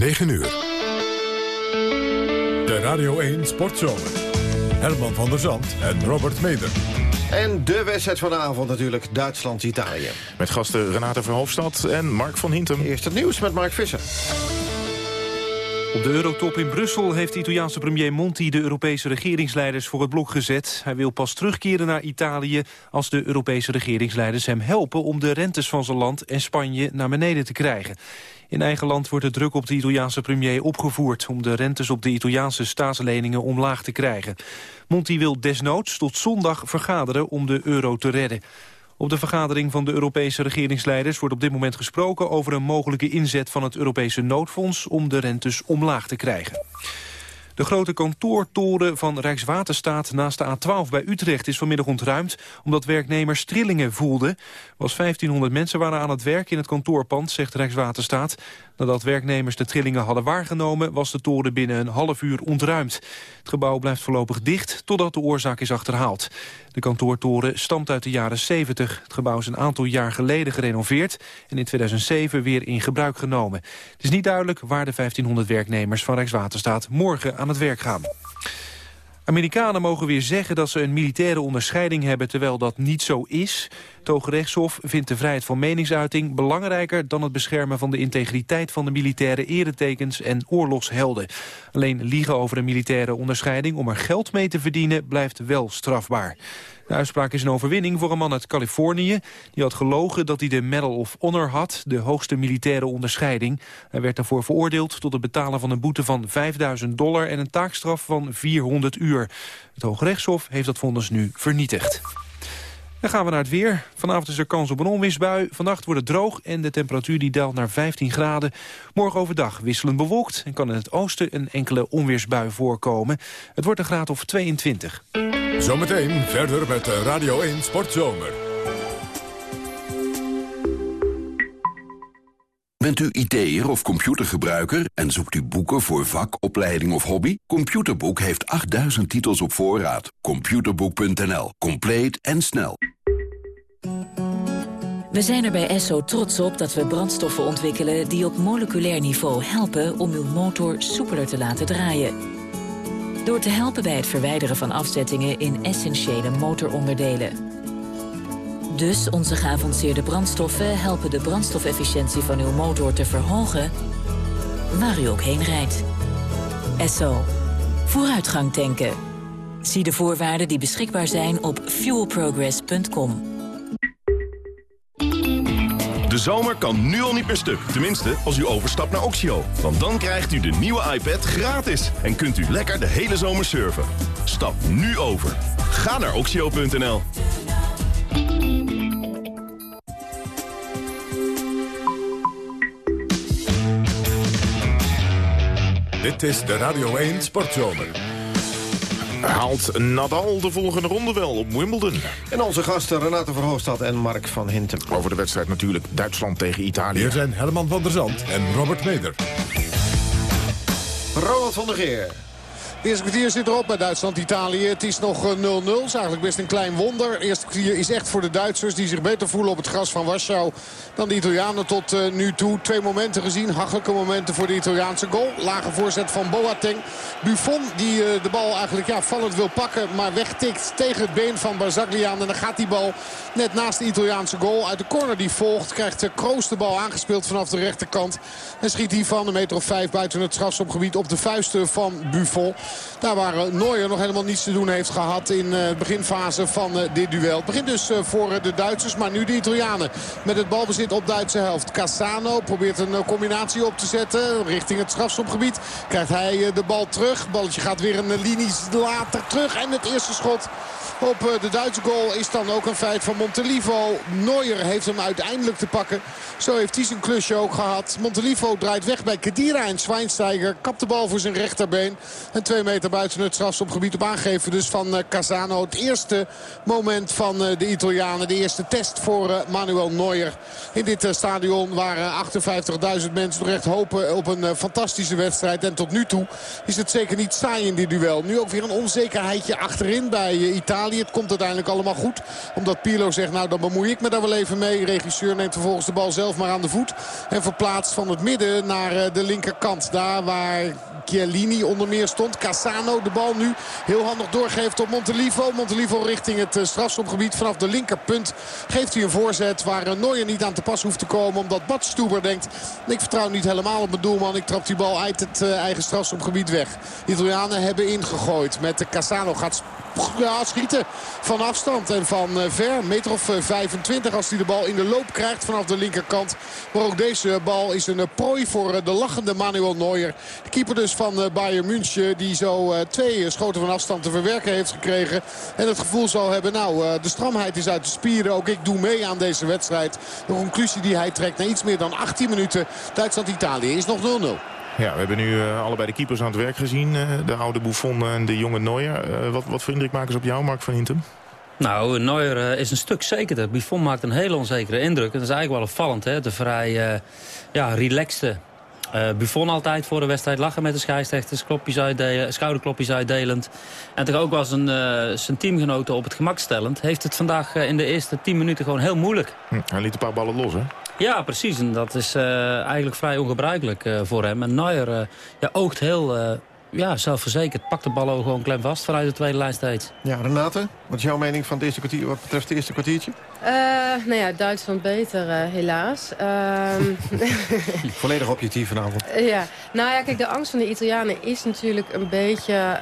9 uur. De Radio 1 Sportzomer. Herman van der Zand en Robert Meder. En de wedstrijd van de avond natuurlijk, Duitsland-Italië. Met gasten Renate Verhofstadt en Mark van Hintem. Eerst het nieuws met Mark Visser. Op de Eurotop in Brussel heeft de Italiaanse premier Monti de Europese regeringsleiders voor het blok gezet. Hij wil pas terugkeren naar Italië als de Europese regeringsleiders hem helpen om de rentes van zijn land en Spanje naar beneden te krijgen. In eigen land wordt de druk op de Italiaanse premier opgevoerd... om de rentes op de Italiaanse staatsleningen omlaag te krijgen. Monti wil desnoods tot zondag vergaderen om de euro te redden. Op de vergadering van de Europese regeringsleiders wordt op dit moment gesproken over een mogelijke inzet van het Europese noodfonds om de rentes omlaag te krijgen. De grote kantoortoren van Rijkswaterstaat naast de A12 bij Utrecht is vanmiddag ontruimd omdat werknemers trillingen voelden. Was 1500 mensen waren aan het werk in het kantoorpand, zegt Rijkswaterstaat. Nadat werknemers de trillingen hadden waargenomen was de toren binnen een half uur ontruimd. Het gebouw blijft voorlopig dicht totdat de oorzaak is achterhaald. De kantoortoren stamt uit de jaren 70. Het gebouw is een aantal jaar geleden gerenoveerd en in 2007 weer in gebruik genomen. Het is niet duidelijk waar de 1500 werknemers van Rijkswaterstaat morgen aan het werk gaan. Amerikanen mogen weer zeggen dat ze een militaire onderscheiding hebben... terwijl dat niet zo is. Het vindt de vrijheid van meningsuiting belangrijker... dan het beschermen van de integriteit van de militaire eretekens en oorlogshelden. Alleen liegen over een militaire onderscheiding om er geld mee te verdienen... blijft wel strafbaar. De uitspraak is een overwinning voor een man uit Californië. Die had gelogen dat hij de Medal of Honor had, de hoogste militaire onderscheiding. Hij werd daarvoor veroordeeld tot het betalen van een boete van 5000 dollar... en een taakstraf van 400 uur. Het Hoge Rechtshof heeft dat vonnis nu vernietigd. Dan gaan we naar het weer. Vanavond is er kans op een onweersbui. Vannacht wordt het droog en de temperatuur die daalt naar 15 graden. Morgen overdag wisselend bewolkt en kan in het oosten een enkele onweersbui voorkomen. Het wordt een graad of 22. Zometeen verder met Radio 1 Sportzomer. Bent u IT'er of computergebruiker en zoekt u boeken voor vak, opleiding of hobby? Computerboek heeft 8000 titels op voorraad. Computerboek.nl. Compleet en snel. We zijn er bij Esso trots op dat we brandstoffen ontwikkelen... die op moleculair niveau helpen om uw motor soepeler te laten draaien. Door te helpen bij het verwijderen van afzettingen in essentiële motoronderdelen. Dus onze geavanceerde brandstoffen helpen de brandstofefficiëntie van uw motor te verhogen... waar u ook heen rijdt. Esso. Vooruitgang tanken. Zie de voorwaarden die beschikbaar zijn op fuelprogress.com. De zomer kan nu al niet meer stuk. Tenminste, als u overstapt naar Oxio. Want dan krijgt u de nieuwe iPad gratis. En kunt u lekker de hele zomer surfen. Stap nu over. Ga naar oxio.nl. Dit is de Radio 1 Sportzomer. Haalt Nadal de volgende ronde wel op Wimbledon? En onze gasten Renate Verhoofdstad en Mark van Hintem. Over de wedstrijd natuurlijk Duitsland tegen Italië. Hier zijn Herman van der Zand en Robert Meder. Ronald van der Geer. De eerste kwartier zit erop bij Duitsland-Italië. Het is nog 0-0. Het is eigenlijk best een klein wonder. Eerste kwartier is echt voor de Duitsers die zich beter voelen op het gras van Warschau dan de Italianen tot uh, nu toe. Twee momenten gezien. Hachelijke momenten voor de Italiaanse goal. Lage voorzet van Boateng. Buffon die uh, de bal eigenlijk ja, vallend wil pakken. Maar wegtikt tegen het been van Barzaglian. En dan gaat die bal net naast de Italiaanse goal. Uit de corner die volgt krijgt Kroos de bal aangespeeld vanaf de rechterkant. En schiet hij van een meter of vijf buiten het strafschopgebied op de vuisten van Buffon. Daar waar Neuer nog helemaal niets te doen heeft gehad in de beginfase van dit duel. Het begint dus voor de Duitsers, maar nu de Italianen. Met het balbezit op Duitse helft. Cassano probeert een combinatie op te zetten richting het strafschopgebied. Krijgt hij de bal terug. Balletje gaat weer een linie later terug. En het eerste schot op de Duitse goal is dan ook een feit van Montelivo. Neuer heeft hem uiteindelijk te pakken. Zo heeft hij zijn klusje ook gehad. Montelivo draait weg bij Kedira en Schweinsteiger. Kapt de bal voor zijn rechterbeen. En twee meter buiten het strafschopgebied op aangeven dus van Casano. Het eerste moment van de Italianen. De eerste test voor Manuel Neuer. In dit stadion waren 58.000 mensen nog echt hopen op een fantastische wedstrijd. En tot nu toe is het zeker niet saai in dit duel. Nu ook weer een onzekerheidje achterin bij Italië. Het komt uiteindelijk allemaal goed. Omdat Pirlo zegt, nou dan bemoei ik me daar wel even mee. Regisseur neemt vervolgens de bal zelf maar aan de voet. En verplaatst van het midden naar de linkerkant. Daar waar Chiellini onder meer stond. Cassano de bal nu heel handig doorgeeft op Montelivo. Montelivo richting het strafschopgebied vanaf de linkerpunt. Geeft hij een voorzet waar Neuer niet aan te pas hoeft te komen. Omdat Bad Stuber denkt, ik vertrouw niet helemaal op mijn doelman. Ik trap die bal uit het eigen strafschopgebied weg. De Italianen hebben ingegooid. Met de Cassano gaat ja, schieten van afstand en van ver. Meter of 25 als hij de bal in de loop krijgt vanaf de linkerkant. Maar ook deze bal is een prooi voor de lachende Manuel Neuer. De keeper dus van Bayern München die zo twee schoten van afstand te verwerken heeft gekregen. En het gevoel zal hebben, nou de stramheid is uit de spieren. Ook ik doe mee aan deze wedstrijd. De conclusie die hij trekt na iets meer dan 18 minuten. Duitsland-Italië is nog 0-0. Ja, we hebben nu uh, allebei de keepers aan het werk gezien. Uh, de oude Buffon en de jonge Neuer. Uh, wat, wat voor indruk maken ze op jou, Mark van Hintem? Nou, Neuer is een stuk zekerder. Buffon maakt een hele onzekere indruk. En dat is eigenlijk wel opvallend, hè? De vrij ja, relaxte Buffon altijd voor de wedstrijd lachen met de scheidsrechters. Klopjes uitdelen, schouderklopjes uitdelend. En toch ook wel zijn, zijn teamgenoten op het gemak stellend. Heeft het vandaag in de eerste 10 minuten gewoon heel moeilijk. Hm, hij liet een paar ballen los, hè? Ja, precies. En dat is uh, eigenlijk vrij ongebruikelijk uh, voor hem. En Neuer uh, ja, oogt heel ja, zelfverzekerd. Pakt de bal ook gewoon klem vast vanuit de tweede lijn steeds. Ja, Renate, wat is jouw mening van het eerste kwartier, wat betreft het eerste kwartiertje? Nou ja, Duitsland beter, helaas. Um... Volledig objectief vanavond. ja, nou ja, kijk, de angst van de Italianen is natuurlijk een beetje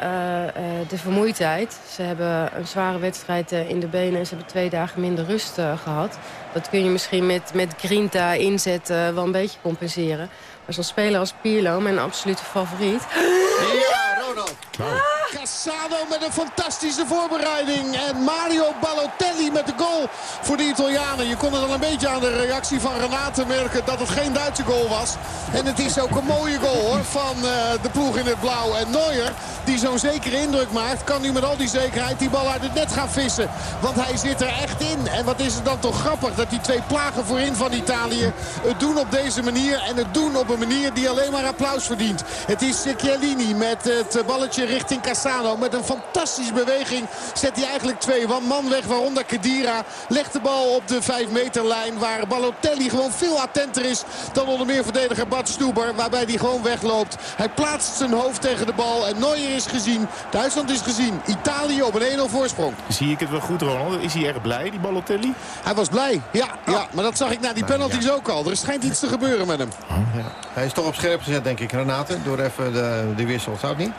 de vermoeidheid. Ze hebben een zware wedstrijd in de benen en ze hebben twee dagen minder rust gehad. Dat kun je misschien met, met Grinta inzetten wel een beetje compenseren. Maar zo'n speler als Pirlo, mijn absolute favoriet... Ja, Ronald. Cassano met een fantastische voorbereiding. En Mario Balotelli met de goal voor de Italianen. Je kon het al een beetje aan de reactie van Renate merken dat het geen Duitse goal was. En het is ook een mooie goal hoor van uh, de ploeg in het blauw. En Neuer, die zo'n zekere indruk maakt, kan nu met al die zekerheid die bal uit het net gaan vissen. Want hij zit er echt in. En wat is het dan toch grappig dat die twee plagen voorin van Italië het doen op deze manier. En het doen op een manier die alleen maar applaus verdient. Het is Chiellini met het balletje richting Cassano. Met een fantastische beweging zet hij eigenlijk twee man weg. Waaronder Kedira legt de bal op de 5 meterlijn. Waar Balotelli gewoon veel attenter is dan onder meer verdediger Bad Stuber. Waarbij hij gewoon wegloopt. Hij plaatst zijn hoofd tegen de bal. En Neuer is gezien. Duitsland is gezien. Italië op een 1-0 voorsprong. Zie ik het wel goed Ronald? Is hij erg blij die Balotelli? Hij was blij. Ja, ja maar dat zag ik na die penalties ook al. Er schijnt iets te gebeuren met hem. Oh, ja. Hij is toch op scherp gezet denk ik Renate. Door even de, de wissel. Zou het niet?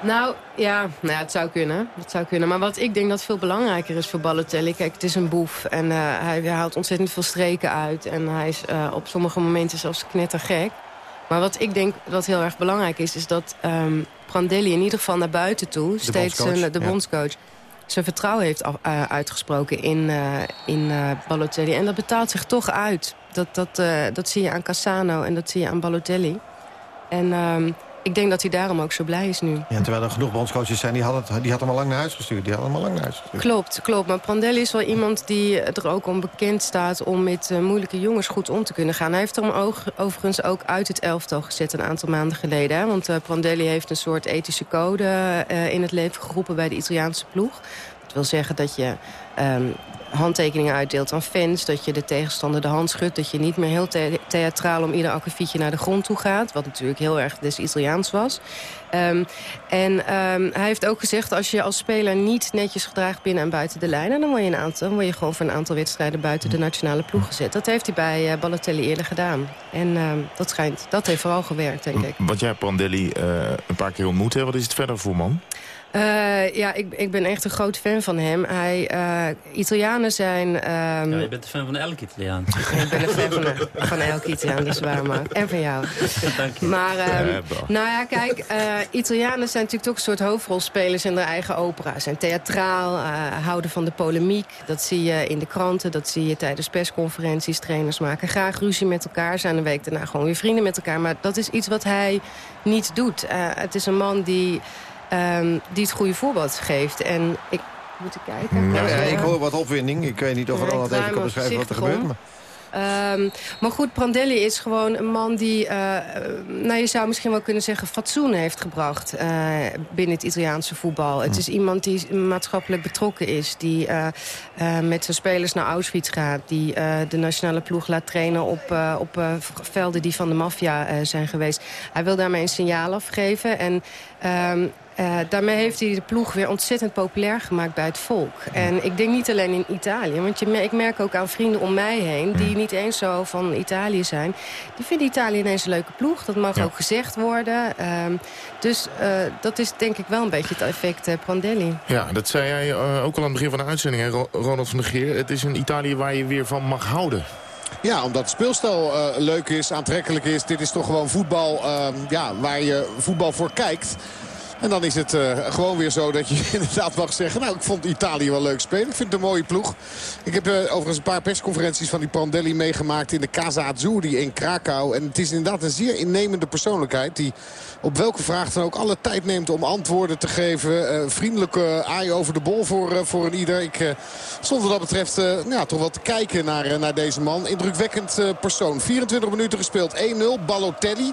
Nou, ja, nou ja, het zou kunnen. Het zou kunnen. Maar wat ik denk dat veel belangrijker is voor Balotelli... Kijk, het is een boef en uh, hij, hij, haalt ontzettend veel streken uit. En hij is uh, op sommige momenten zelfs knettergek. Maar wat ik denk dat heel erg belangrijk is... is dat um, Prandelli in ieder geval naar buiten toe... De steeds bondscoach, zijn, de ja. bondscoach zijn vertrouwen heeft af, uh, uitgesproken in, in Balotelli. En dat betaalt zich toch uit. Dat, dat, dat zie je aan Cassano en dat zie je aan Balotelli. En... Um, ik denk dat hij daarom ook zo blij is nu. Ja, terwijl er genoeg bondscoaches zijn, die had, het, die had hem al lang naar huis gestuurd. Die had hem al lang naar huis gestuurd. Klopt, klopt. Maar Prandelli is wel iemand die er ook om bekend staat... om met uh, moeilijke jongens goed om te kunnen gaan. Hij heeft hem ook, overigens ook uit het elftal gezet een aantal maanden geleden. Hè? Want uh, Prandelli heeft een soort ethische code uh, in het leven geroepen bij de Italiaanse ploeg. Dat wil zeggen dat je... Um, handtekeningen uitdeelt aan fans. Dat je de tegenstander de hand schudt. Dat je niet meer heel the theatraal om ieder akkefietje naar de grond toe gaat. Wat natuurlijk heel erg des Italiaans was. Um, en um, hij heeft ook gezegd... als je als speler niet netjes gedraagt binnen en buiten de lijnen... dan word je, een aantal, dan word je gewoon voor een aantal wedstrijden... buiten de nationale ploeg gezet. Dat heeft hij bij uh, Balotelli eerder gedaan. En um, dat, schijnt, dat heeft vooral gewerkt, denk ik. Wat jij Pandelli uh, een paar keer ontmoet, hè? wat is het verder voor man? Uh, ja, ik, ik ben echt een groot fan van hem. Hij, uh, Italianen zijn... Um... Ja, je bent een fan van elke Italiaan. ik ben een fan van, van elke Italiaan, dat is waar, Mark. En van jou. Dank je. Maar, um, ja, nou ja, kijk, uh, Italianen zijn natuurlijk toch een soort hoofdrolspelers in hun eigen opera. Ze zijn theatraal, houden van de polemiek. Dat zie je in de kranten, dat zie je tijdens persconferenties. Trainers maken graag ruzie met elkaar. Zijn een week daarna gewoon weer vrienden met elkaar. Maar dat is iets wat hij niet doet. het is een man die... Um, die het goede voorbeeld geeft. En ik moet kijken. Ja, ja, ik hoor wat opwinding. Ik weet niet of Ja, er al ik wat even kan beschrijven wat er gebeurt. om. Ehm, maar goed, Prandelli is gewoon een man die, uh, nou je zou misschien wel kunnen zeggen, fatsoen heeft gebracht uh, binnen het Italiaanse voetbal. Het is iemand die maatschappelijk betrokken is, die uh, met zijn spelers naar Auschwitz gaat, die de nationale ploeg laat trainen op, op velden die van de maffia zijn geweest. Hij wil daarmee een signaal afgeven en um, uh, daarmee heeft hij de ploeg weer ontzettend populair gemaakt bij het volk. En ik denk niet alleen in Italië. Want je, ik merk ook aan vrienden om mij heen... die niet eens zo van Italië zijn. Die vinden Italië ineens een leuke ploeg. Dat mag ook gezegd worden. Uh, dus uh, dat is denk ik wel een beetje het effect uh, Prandelli. Ja, dat zei jij ook al aan het begin van de uitzending, hè, Ronald van der Geer. Het is een Italië waar je weer van mag houden. Ja, omdat het speelstijl uh, leuk is, aantrekkelijk is. Dit is toch gewoon voetbal uh, ja, waar je voetbal voor kijkt. En dan is het uh, gewoon weer zo dat je inderdaad mag zeggen... nou, ik vond Italië wel leuk spelen. Ik vind het een mooie ploeg. Ik heb uh, overigens een paar persconferenties van die Prandelli meegemaakt... in de Casa Azzurri in Krakau. En het is inderdaad een zeer innemende persoonlijkheid... die op welke vraag dan ook alle tijd neemt om antwoorden te geven. Uh, vriendelijke aai over de bol voor, voor een ieder. Ik stond wat dat betreft ja, toch wel te kijken naar, naar deze man. Indrukwekkend persoon. 24 minuten gespeeld. 1-0. Balotelli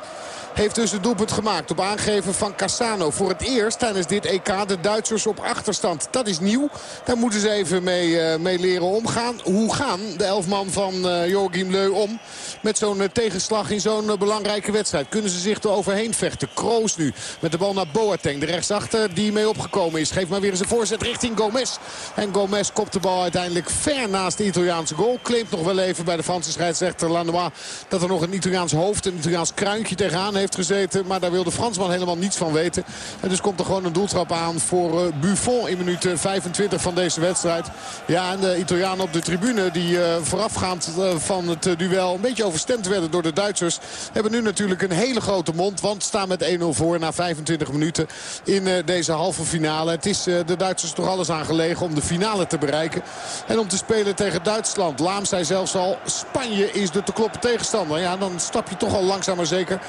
heeft dus het doelpunt gemaakt op aangeven van Cassano. Voor het eerst tijdens dit EK de Duitsers op achterstand. Dat is nieuw. Daar moeten ze even mee, uh, mee leren omgaan. Hoe gaan de elfman van uh, Joachim Leu om met zo'n uh, tegenslag in zo'n belangrijke wedstrijd? Kunnen ze zich er overheen vechten? Kroos nu met de bal naar Boateng. De rechtsachter die mee opgekomen is. Geeft maar weer eens een voorzet richting Gomez. En Gomez kopt de bal uiteindelijk ver naast de Italiaanse goal. Claimt nog wel even bij de Franse scheidsrechter Lanois dat er nog een Italiaans hoofd, een Italiaans kruintje tegenaan heeft gezeten. Maar daar wil de Fransman helemaal niets van weten. En dus komt er gewoon een doeltrap aan voor uh, Buffon in minuut 25 van deze wedstrijd. Ja, en de Italianen op de tribune die uh, voorafgaand van het duel een beetje overstemd werden door de Duitsers. Hebben nu natuurlijk een hele grote mond. Want staan met 1-0 voor na 25 minuten in deze halve finale. Het is de Duitsers toch alles aangelegen om de finale te bereiken. En om te spelen tegen Duitsland. Laam zei zelfs al, Spanje is de te kloppen tegenstander. Ja, dan stap je toch al langzaam maar zeker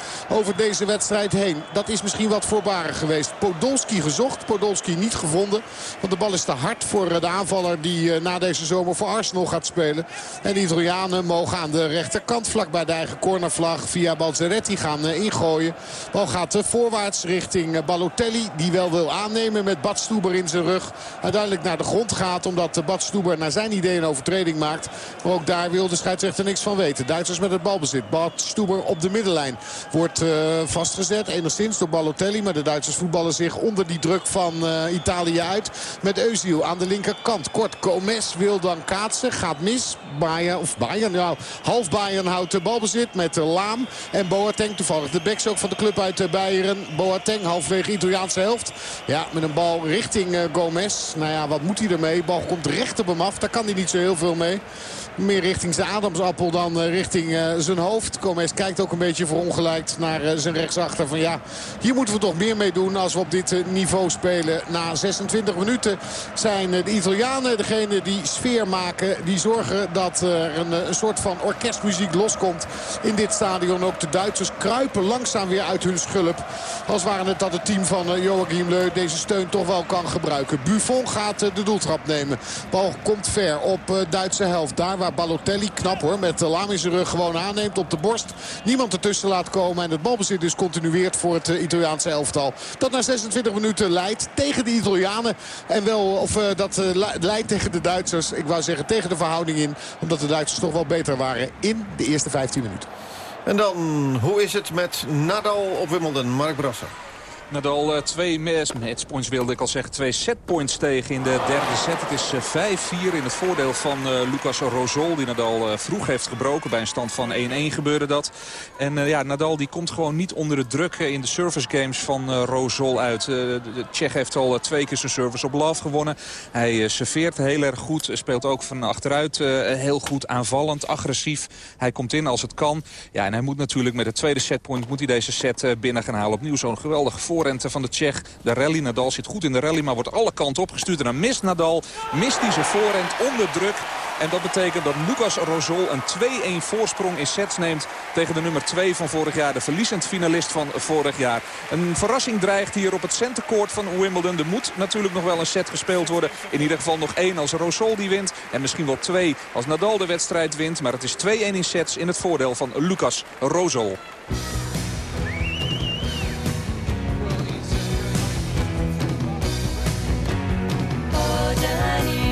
deze wedstrijd heen. Dat is misschien wat voorbarig geweest. Podolski gezocht, Podolski niet gevonden. Want de bal is te hard voor de aanvaller die na deze zomer voor Arsenal gaat spelen. En de Italianen mogen aan de rechterkant vlak bij de eigen cornervlag via Balzaretti gaan ingooien. Bal gaat voorwaarts richting Balotelli. Die wel wil aannemen met Bad Stuber in zijn rug. Uiteindelijk naar de grond gaat omdat Bad Stuber naar zijn idee een overtreding maakt. Maar ook daar wil de scheidsrechter niks van weten. Duitsers met het balbezit. Bad Stuber op de middenlijn wordt vastgezet. Enigszins door Balotelli. Maar de Duitsers voetballen zich onder die druk van uh, Italië uit. Met Eusiel aan de linkerkant. Kort Gomez wil dan kaatsen. Gaat mis. Bayern, of Bayern, ja, half Bayern houdt de balbezit met uh, Laam. En Boateng toevallig de backs ook van de club uit Bayern. Boateng halfwege Italiaanse helft. Ja, met een bal richting Gomez. Nou ja, wat moet hij ermee? Bal komt recht op hem af. Daar kan hij niet zo heel veel mee. Meer richting zijn Adamsappel dan richting zijn hoofd. Gomez kijkt ook een beetje verongelijkt naar uh, zijn rechtsachter. Van ja, hier moeten we toch meer mee doen als we op dit niveau spelen. Na 26 minuten zijn de Italianen degene die sfeer maken. Die zorgen dat er een, soort van orkestmuziek loskomt in dit stadion. Ook de Duitsers kruipen langzaam weer uit hun schulp. Als waren het dat het team van Joachim Leu deze steun toch wel kan gebruiken. Buffon gaat de doeltrap nemen. Bal komt ver op Duitse helft. Daar waar Balotelli, knap hoor, met de Lam in zijn rug gewoon aanneemt op de borst. Niemand ertussen laat komen en het balbezit dus continueert voor het Italiaanse elftal. Dat na 26 minuten leidt tegen de Italianen. En wel, of uh, dat uh, leidt tegen de Duitsers. Ik wou zeggen tegen de verhouding in. Omdat de Duitsers toch wel beter waren in de eerste 15 minuten. En dan, hoe is het met Nadal op Wimbledon? Mark Brasser. Nadal twee matchpoints wilde ik al zeggen. Twee setpoints tegen in de derde set. Het is 5-4 in het voordeel van uh, Lucas Rosol. Die Nadal vroeg heeft gebroken. Bij een stand van 1-1 gebeurde dat. En ja, Nadal die komt gewoon niet onder de druk in de service games van Rosol uit. de Tsjech heeft al twee keer zijn service op love gewonnen. Hij serveert heel erg goed. Speelt ook van achteruit heel goed aanvallend, agressief. Hij komt in als het kan. Ja, en hij moet natuurlijk met de tweede setpoint moet hij deze set binnen gaan halen. Opnieuw zo'n geweldige voorrente van de Tsjech. De rally, Nadal zit goed in de rally, maar wordt alle kanten opgestuurd. En dan mist Nadal, mist hij zijn voorrent onder druk. En dat betekent dat Lucas Rosol een 2-1 voorsprong in sets neemt tegen de nummer 2 van vorig jaar. De verliezend finalist van vorig jaar. Een verrassing dreigt hier op het centercourt van Wimbledon. Er moet natuurlijk nog wel een set gespeeld worden. In ieder geval nog één als Rosol die wint. En misschien wel twee als Nadal de wedstrijd wint. Maar het is 2-1 in sets in het voordeel van Lucas Rosol. I'm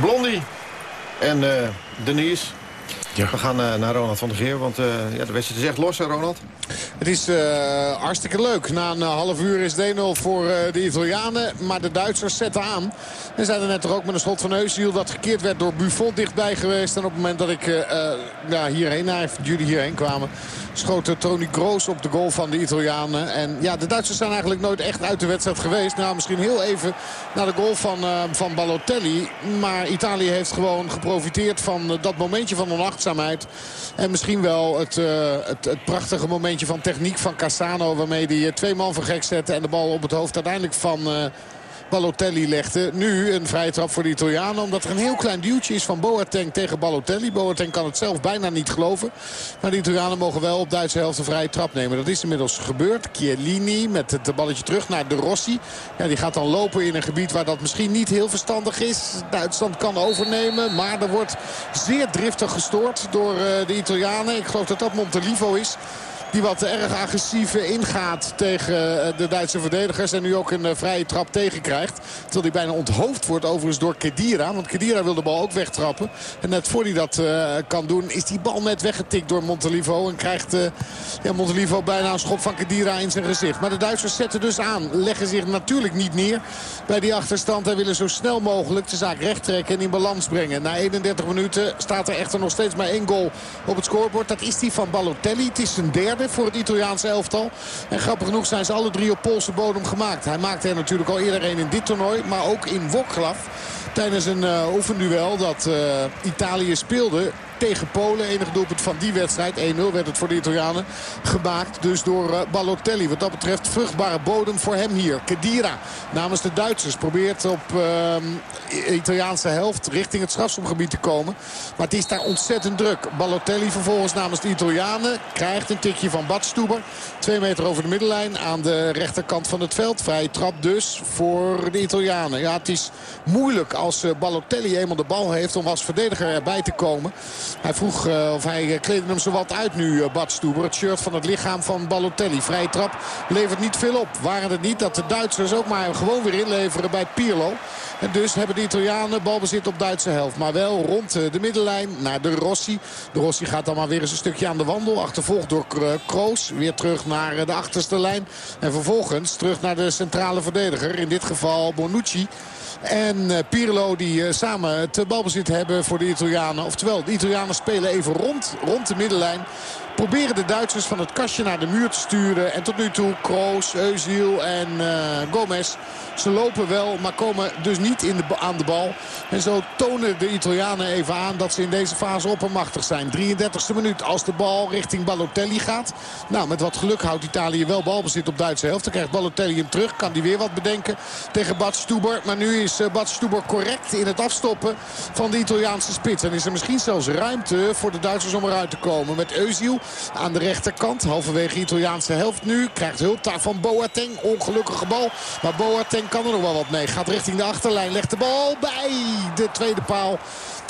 Blondie en eh, Denise. We gaan eh, naar Ronald van der Geer, want eh, ja, de wedstrijd is echt los, hè, Ronald? Het is eh, hartstikke leuk. Na een half uur is het 1-0 voor eh, de Italianen. Maar de Duitsers zetten aan. En zijn er net er ook met een schot van Eusiel dat gekeerd werd door Buffon dichtbij geweest. En op het moment dat ik eh, eh, ja, hierheen, nou, jullie hierheen kwamen... schoot Tony Kroos op de goal van de Italianen. En ja, de Duitsers zijn eigenlijk nooit echt uit de wedstrijd geweest. Nou, misschien heel even naar de goal van, eh, van Balotelli. Maar Italië heeft gewoon geprofiteerd van dat momentje van En misschien wel het, eh, het, het prachtige momentje van techniek van Cassano... waarmee hij eh, twee man voor gek zette en de bal op het hoofd uiteindelijk van... Balotelli legde. Nu een vrije trap voor de Italianen. Omdat er een heel klein duwtje is van Boateng tegen Balotelli. Boateng kan het zelf bijna niet geloven. Maar de Italianen mogen wel op Duitse helft een vrije trap nemen. Dat is inmiddels gebeurd. Chiellini met het balletje terug naar De Rossi. Ja, die gaat dan lopen in een gebied waar dat misschien niet heel verstandig is. Duitsland kan overnemen. Maar er wordt zeer driftig gestoord door eh, de Italianen. Ik geloof dat dat Montelivo is. Die wat erg agressief ingaat tegen eh, de Duitse verdedigers. En nu ook een eh, vrije trap tegenkrijgt. Terwijl hij bijna onthoofd wordt overigens door Kedira. Want Kedira wil de bal ook wegtrappen. En net voor hij dat eh, kan doen is die bal net weggetikt door Montelivo. En krijgt ja, Montelivo bijna een schop van Kedira in zijn gezicht. Maar de Duitsers zetten dus aan. Leggen zich natuurlijk niet neer bij die achterstand. En willen zo snel mogelijk de zaak recht trekken en in balans brengen. Na 31 minuten staat er echter nog steeds maar één goal op het scorebord. Dat is die van Balotelli. Het is zijn derde voor het Italiaanse elftal. En grappig genoeg zijn ze alle drie op Poolse bodem gemaakt. Hij maakte er natuurlijk al eerder een in dit toernooi. Maar ook in Wroclaw. Tijdens een uh, oefenduel dat uh, Italië speelde tegen Polen. Enige doelpunt van die wedstrijd. 1-0 werd het voor de Italianen gemaakt. Dus door uh, Balotelli. Wat dat betreft vruchtbare bodem voor hem hier. Kedira namens de Duitsers probeert op uh, Italiaanse helft richting het strafschopgebied te komen. Maar het is daar ontzettend druk. Balotelli vervolgens namens de Italianen krijgt een tikje van Badstuber. Twee meter over de middenlijn aan de rechterkant van het veld. Vrije trap dus voor de Italianen. Ja, het is moeilijk als Balotelli eenmaal de bal heeft om als verdediger erbij te komen. Hij vroeg, eh, of hij eh, kleedde hem zowat uit nu, eh, Bad Stuber. Het shirt van het lichaam van Balotelli. Vrije trap levert niet veel op. Waren het niet dat de Duitsers ook maar gewoon weer inleveren bij Pirlo. En dus hebben de Italianen balbezit op Duitse helft. Maar wel rond de middenlijn naar de Rossi. De Rossi gaat dan maar weer eens een stukje aan de wandel. Achtervolgd door Kroos. Weer terug naar de achterste lijn. En vervolgens terug naar de centrale verdediger. In dit geval Bonucci. En eh, Pirlo die eh, samen het balbezit hebben voor de Italianen. Oftewel, de Italianen spelen even rond, rond de middenlijn. Proberen de Duitsers van het kastje naar de muur te sturen. En tot nu toe Kroos, Özil en eh, Gomez. Ze lopen wel, maar komen dus niet in de, aan de bal. En zo tonen de Italianen even aan dat ze in deze fase oppermachtig zijn. 33e minuut als de bal richting Balotelli gaat. Nou, met wat geluk houdt Italië wel balbezit op Duitse helft. Dan krijgt Balotelli hem terug. Kan die weer wat bedenken tegen Bad Stuber. Maar nu is eh, Bad Stuber correct in het afstoppen van de Italiaanse spits. En is er misschien zelfs ruimte voor de Duitsers om eruit te komen. Met Özil aan de rechterkant. Halverwege Italiaanse helft nu. Krijgt hulp daar van Boateng. Ongelukkige bal. Maar Boateng kan er nog wel wat mee. Gaat richting de achterlijn. Legt de bal bij de tweede paal.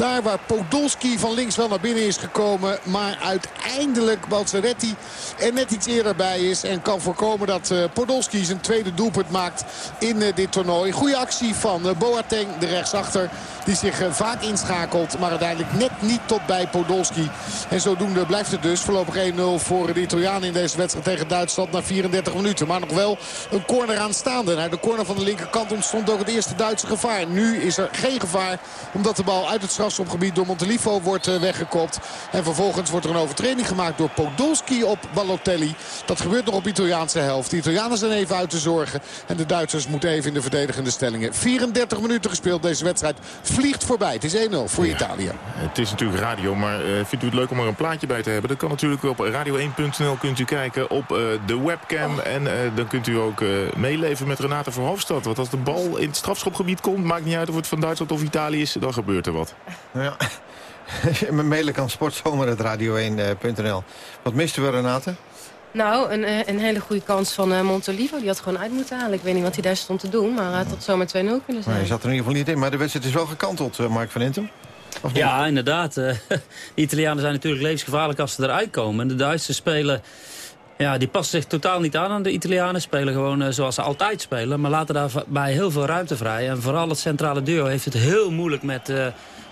Daar waar Podolski van links wel naar binnen is gekomen. Maar uiteindelijk Balzaretti er net iets eerder bij is. En kan voorkomen dat eh, Podolski zijn tweede doelpunt maakt in eh, dit toernooi. Goede actie van eh, Boateng, de rechtsachter. Die zich vaak inschakelt. Maar uiteindelijk net niet tot bij Podolski. En zodoende blijft het dus voorlopig 1-0 voor de Italianen in deze wedstrijd tegen Duitsland na 34 minuten. Maar nog wel een corner aanstaande. Naar de corner van de linkerkant ontstond ook het eerste Duitse gevaar. Nu is er geen gevaar omdat de bal uit het strafschopgebied door Montelivo wordt eh, weggekopt. En vervolgens wordt er een overtreding gemaakt door Podolski op Balotelli. Dat gebeurt nog op Italiaanse helft. De Italianen zijn even uit te zorgen. En de Duitsers moeten even in de verdedigende stellingen. 34 minuten gespeeld. Deze wedstrijd vliegt voorbij. Het is 1-0 voor Italië. Het is natuurlijk radio, maar eh, vindt u het leuk om er een plaatje bij te hebben? Dat kan natuurlijk op radio1.nl kunt u kijken op eh, de webcam. En dan kunt u ook meeleven met Renate Verhofstadt. Want als de bal in het strafschopgebied komt, maakt niet uit of het van Duitsland of Italië is, dan gebeurt er wat. Ja. Mijn mailen kan sportzomer.radio1.nl. Wat misten we, Renate? Nou, een, eh, een hele goede kans van eh, Montolivo. Die had gewoon uit moeten halen. Ik weet niet wat hij daar stond te doen, maar hij had tot zomaar 2-0 kunnen zijn. hij zat er in ieder geval niet in. Maar de wedstrijd is wel gekanteld, eh, Mark van Intem. Of niet? Ja, inderdaad. de Italianen zijn natuurlijk levensgevaarlijk als ze eruit komen. En de Duitsers spelen... Ja, die passen zich totaal niet aan aan de Italianen. Spelen gewoon zoals ze altijd spelen. Maar laten daarbij heel veel ruimte vrij. En vooral het centrale duo heeft het heel moeilijk met,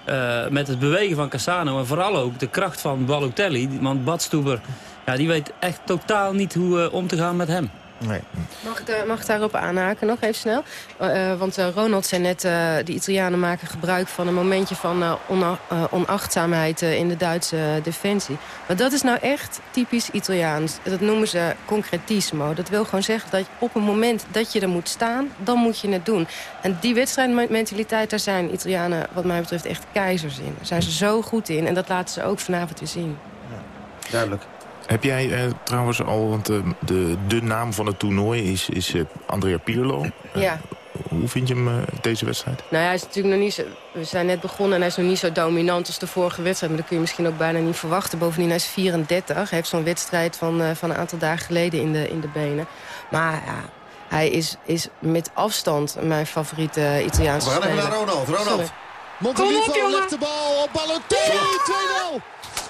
eh, met het bewegen van Cassano. En vooral ook de kracht van Balotelli. Want Badstuber, ja, die weet echt totaal niet hoe eh, om te gaan met hem. Nee. Mag ik, daar- mag ik daarop aanhaken nog even snel? Eh, eh, want eh, Ronald zei net, eh de Italianen maken gebruik van een momentje van eh, ona- eh, onachtzaamheid eh, in de Duitse eh, defensie. Maar dat is nou echt typisch Italiaans. Dat noemen ze concretismo. Dat wil gewoon zeggen dat op een moment dat je er moet staan, dan moet je het doen. En die wedstrijdmentaliteit, daar zijn Italianen wat mij betreft echt keizers in. Daar zijn ze zo goed in en dat laten ze ook vanavond weer zien. Duidelijk. Heb jij eh, trouwens al, want eh, de, de naam van het toernooi is, is eh, Andrea Pirlo. Eh, Ja. Hoe vind je hem, eh, deze wedstrijd? Nou ja, hij is natuurlijk nog niet zo... We zijn net begonnen en hij is nog niet zo dominant als de vorige wedstrijd. Maar dat kun je misschien ook bijna niet verwachten. Bovendien, hij is 34. Hij heeft zo'n wedstrijd van, eh, van een aantal dagen geleden in de, in de benen. Maar ja, hij is, is met afstand mijn favoriete Italiaanse We gaan even speler. naar Ronald. Ronald. Legt de bal op Balotelli. 2-0.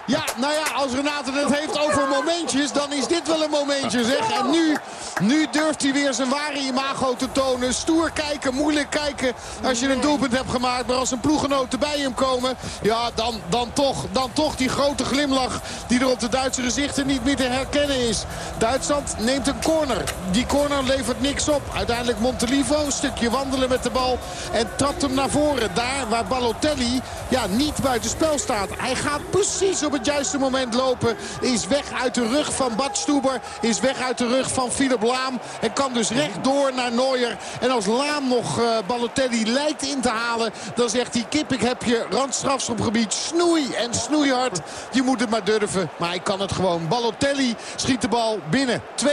Ja, nou ja, als Renate het heeft over momentjes, dan is dit wel een momentje, zeg. En nu, nu durft hij weer zijn ware imago te tonen. Stoer kijken, moeilijk kijken als je een doelpunt hebt gemaakt. Maar als een ploeggenoten bij hem komen, ja, dan, dan, toch, dan toch die grote glimlach die er op de Duitse gezichten niet meer te herkennen is. Duitsland neemt een corner. Die corner levert niks op. Uiteindelijk Montelivo, een stukje wandelen met de bal en trapt hem naar voren. Daar waar Balotelli ja, niet buiten spel staat. Hij gaat precies op het juiste moment lopen. Is weg uit de rug van Bad Stuber. Is weg uit de rug van Philip Laam. En kan dus rechtdoor naar Neuer. En als Laam nog eh, Balotelli lijkt in te halen... dan zegt hij, kip, ik heb je randstrafschopgebied. Snoei en snoeihard. Je moet het maar durven. Maar hij kan het gewoon. Balotelli schiet de bal binnen. 2-0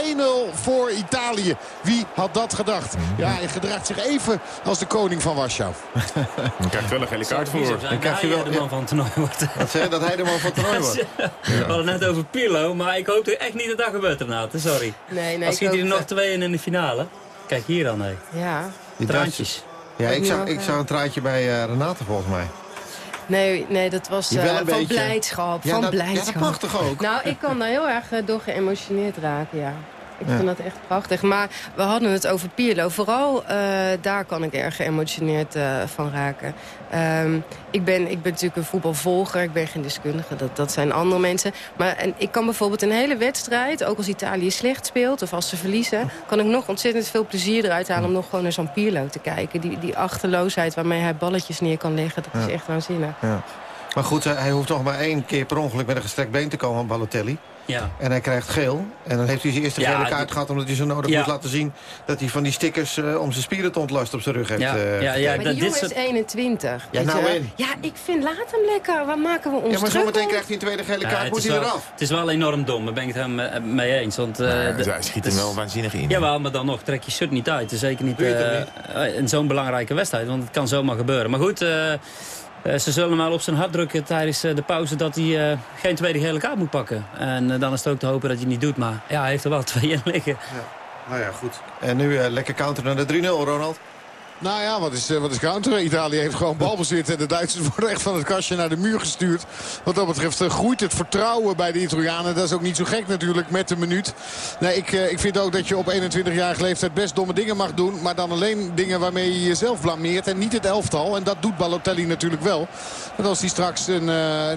voor Italië. Wie had dat gedacht? Ja, hij gedraagt zich even als de koning van Warschau. Je krijgt wel een gele kaart het voor. Dan krijg je hij wel- de man van het toernooi wordt. Dat zeg je dat hij de man van het toernooi wordt. We hadden het net over Pirlo, maar ik hoop echt niet dat dat gebeurt Renate. Sorry. Nee, nee, Als schiet hij er nog eh, twee in in de finale. Kijk hier dan, hé. Ja, Die Traantjes. Ja, ik zag, ik zag een traantje bij eh, Renate volgens mij. Nee, nee, dat was eh, van beetje. blijdschap. Ja, van dat- ja, blijdschap. dat mag toch ook? Nou, ik kan daar heel erg eh, door geëmotioneerd raken, ja. Ik Ja. vind dat echt prachtig. Maar we hadden het over Pierlo. Vooral eh, daar kan ik erg geëmotioneerd eh, van raken. Ehm, ik, ben, ik ben natuurlijk een voetbalvolger. Ik ben geen deskundige. Dat, dat zijn andere mensen. Maar en ik kan bijvoorbeeld een hele wedstrijd... ook als Italië slecht speelt of als ze verliezen... kan ik nog ontzettend veel plezier eruit halen... om nog gewoon naar zo'n Pierlo te kijken. Die, die achterloosheid waarmee hij balletjes neer kan leggen... dat is echt waanzinnig. Ja. Maar goed, hij, hij hoeft nog maar één keer per ongeluk met een gestrekt been te komen aan Balotelli. Ja. En hij krijgt geel. En dan heeft hij zijn eerste Ja, gele kaart gehad... omdat hij zo nodig Ja. moet laten zien... dat hij van die stickers eh, om zijn spieren te ontlasten op zijn rug heeft Ja, eh, ja, ja, Maar die jongen is 21. Ja, weet nou je. en? Ja, ik vind, laat hem lekker. Waar maken we ons Ja, maar zometeen om? krijgt hij een tweede gele kaart, het, moet is hij wel, eraf. het is wel enorm dom, daar ben ik het helemaal mee- eens. Want, eh, Nou, de- hij schiet dus- hem wel waanzinnig in. Jawel, maar dan nog trek je shirt niet uit. Zeker niet, eh, eh, in zo'n belangrijke wedstrijd, want het kan zomaar gebeuren. Maar goed, eh, eh, ze zullen maar op zijn hart drukken tijdens eh, de pauze... dat hij eh, geen tweede gele kaart moet pakken. En eh, dan is het ook te hopen dat hij het niet doet. Maar ja, hij heeft er wel twee in liggen. Nou ja, goed. En nu eh, lekker counter naar de 3-0, Ronald. Nou ja, wat is, eh, wat is counter? Italië heeft gewoon balbezit en de Duitsers worden echt van het kastje naar de muur gestuurd. Wat dat betreft eh, groeit het vertrouwen bij de Italianen. Dat is ook niet zo gek natuurlijk met de minuut. Nee, ik, eh, ik vind ook dat je op 21-jarige leeftijd best domme dingen mag doen. Maar dan alleen dingen waarmee je jezelf blameert en niet het elftal. En dat doet Balotelli natuurlijk wel. Want als hij straks een,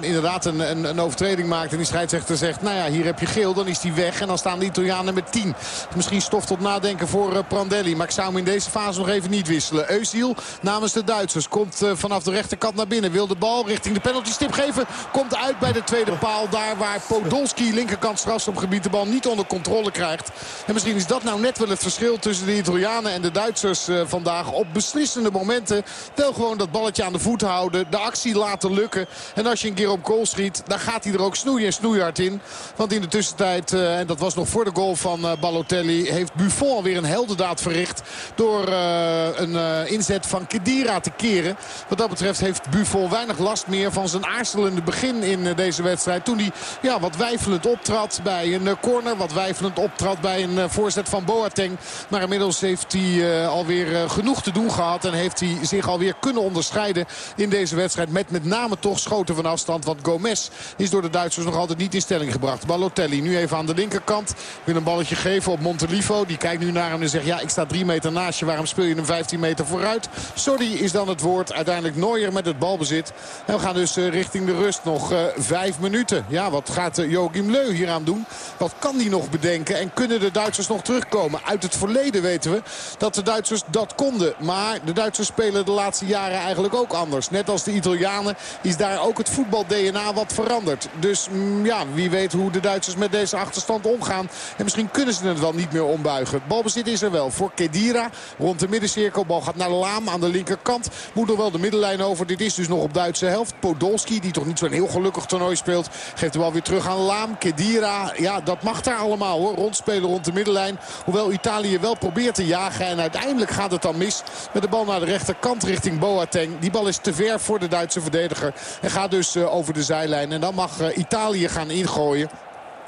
inderdaad een, een, overtreding maakt en die scheidsrechter zegt... nou ja, hier heb je geel, dan is die weg. En dan staan de Italianen met 10. Misschien stof tot nadenken voor Prandelli. Maar ik zou hem in deze fase nog even niet Eusiel namens de Duitsers komt eh, vanaf de rechterkant naar binnen. Wil de bal richting de penalty stip geven. Komt uit bij de tweede paal. Daar waar Podolski linkerkant strafstopgebied de bal niet onder controle krijgt. En misschien is dat nou net wel het verschil tussen de Italianen en de Duitsers eh, vandaag. Op beslissende momenten wel gewoon dat balletje aan de voet houden. De actie laten lukken. En als je een keer op goal schiet, dan gaat hij er ook snoeien en snoeihard in. Want in de tussentijd, eh, en dat was nog voor de goal van Balotelli... heeft Buffon alweer een heldendaad verricht door een eh, inzet van Kedira te keren. Wat dat betreft heeft Buffon weinig last meer van zijn aarzelende begin in eh, deze wedstrijd. Toen hij ja, wat weifelend optrad bij een eh, corner. Wat weifelend optrad bij een voorzet van Boateng. Maar inmiddels heeft hij alweer genoeg te doen gehad. En heeft hij zich alweer kunnen onderscheiden in deze wedstrijd. Met met name toch schoten van afstand. Want Gomez is door de Duitsers nog altijd niet in stelling gebracht. Balotelli nu even aan de linkerkant. Wil een balletje geven op Montelivo. Die kijkt nu naar hem en zegt ja ik sta drie meter naast je. Waarom speel je hem 15 meter vooruit? Sorry is dan het woord. Uiteindelijk Neuer met het balbezit. En we gaan dus eh, richting de rust. Nog eh, vijf minuten. Ja wat gaat eh, Joachim Leu hier aan doen? Wat kan die nog bedenken? En kunnen de Duitsers nog terugkomen? Uit het verleden weten we dat de Duitsers dat konden. Maar de Duitsers spelen de laatste jaren eigenlijk ook anders. Net als de Italianen is daar ook het voetbal-DNA wat veranderd. Dus mm, ja, wie weet hoe de Duitsers met deze achterstand omgaan. En misschien kunnen ze het wel niet meer ombuigen. Balbezit is er wel voor Kedira. Rond de middencirkel. Bal gaat naar Laam aan de linkerkant. Moet nog wel de middenlijn over. Dit is dus nog op Duitse helft. Podolski, die toch niet zo'n heel gelukkig toernooi speelt. Geeft de bal weer terug aan Laam. Kedira, ja, dat mag daar allemaal hoor. Rondspelen rond de middenlijn. Hoewel Italië wel probeert te jagen. En uiteindelijk gaat het dan mis. Met de bal naar de rechterkant richting Boateng. Die bal is te ver voor de Duitse verdediger. En gaat dus eh, over de zijlijn. En dan mag eh, Italië gaan ingooien.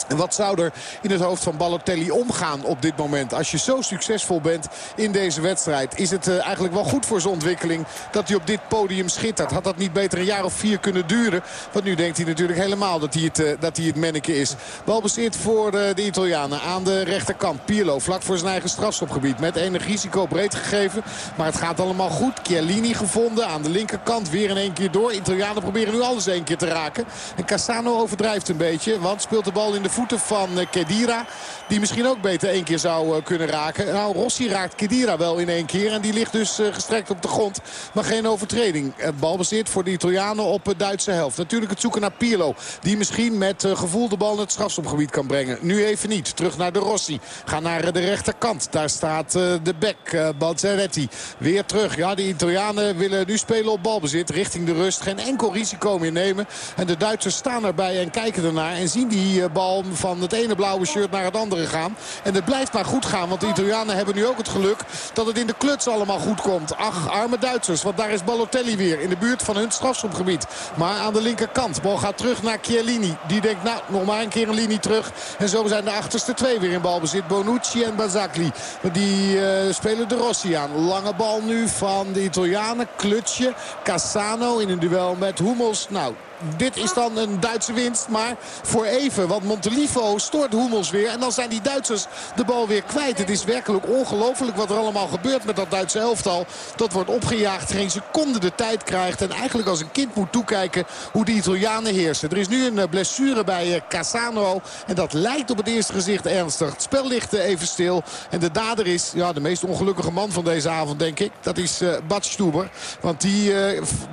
En wat zou er in het hoofd van Balotelli omgaan op dit moment? Als je zo succesvol bent in deze wedstrijd... is het eh, eigenlijk wel goed voor zijn ontwikkeling dat hij op dit podium schittert. Had dat niet beter een jaar of vier kunnen duren? Want nu denkt hij natuurlijk helemaal dat hij het, eh, dat hij het manneke is. Balbezit voor eh, de Italianen aan de rechterkant. Pirlo vlak voor zijn eigen strafschopgebied. Met enig risico breed gegeven. Maar het gaat allemaal goed. Chiellini gevonden aan de linkerkant. Weer in één keer door. Italianen proberen nu alles één keer te raken. En Cassano overdrijft een beetje. Want speelt de bal in de voeten van eh, Kedira. Die misschien ook beter één keer zou eh, kunnen raken. Nou, Rossi raakt Kedira wel in één keer. En die ligt dus eh, gestrekt op de grond. Maar geen overtreding. Het balbezit voor de Italianen op de Duitse helft. Natuurlijk het zoeken naar Pirlo. Die misschien met gevoel de bal in het strafstopgebied kan brengen. Nu even niet. Terug naar de Rossi. Ga naar de rechterkant. Daar staat de bek. Balzaretti. Weer terug. Ja, de Italianen willen nu spelen op balbezit. Richting de rust. Geen enkel risico meer nemen. En de Duitsers staan erbij en kijken ernaar. En zien die bal van het ene blauwe shirt naar het andere gaan. En het blijft maar goed gaan. Want de Italianen hebben nu ook het geluk dat het in de kluts allemaal goed komt. Ach, arme Duitsers. Want daar is Balotelli weer in de buurt van hun strafschopgebied. Maar aan de linkerkant. Bal gaat terug naar Chiellini. Die denkt, nou, nog maar een keer een linie terug. En zo zijn de achterste twee weer in balbezit. Bonucci en Bazakli. Die eh, spelen de Rossi aan. Lange bal nu van de Italianen. Klutsje. Cassano in een duel met Hummels. Nou, dit is dan een Duitse winst, maar voor even. Want Montelivo stoort Hummels weer. En dan zijn die Duitsers de bal weer kwijt. Het is werkelijk ongelooflijk wat er allemaal gebeurt met dat Duitse elftal. Dat wordt opgejaagd, geen seconde de tijd krijgt. En eigenlijk als een kind moet toekijken hoe de Italianen heersen. Er is nu een eh, blessure bij eh, Cassano. En dat lijkt op het eerste gezicht ernstig. Het spel ligt eh, even stil. En de dader is ja, de meest ongelukkige man van deze avond, denk ik. Dat is uh, Bad Stuber. Want die,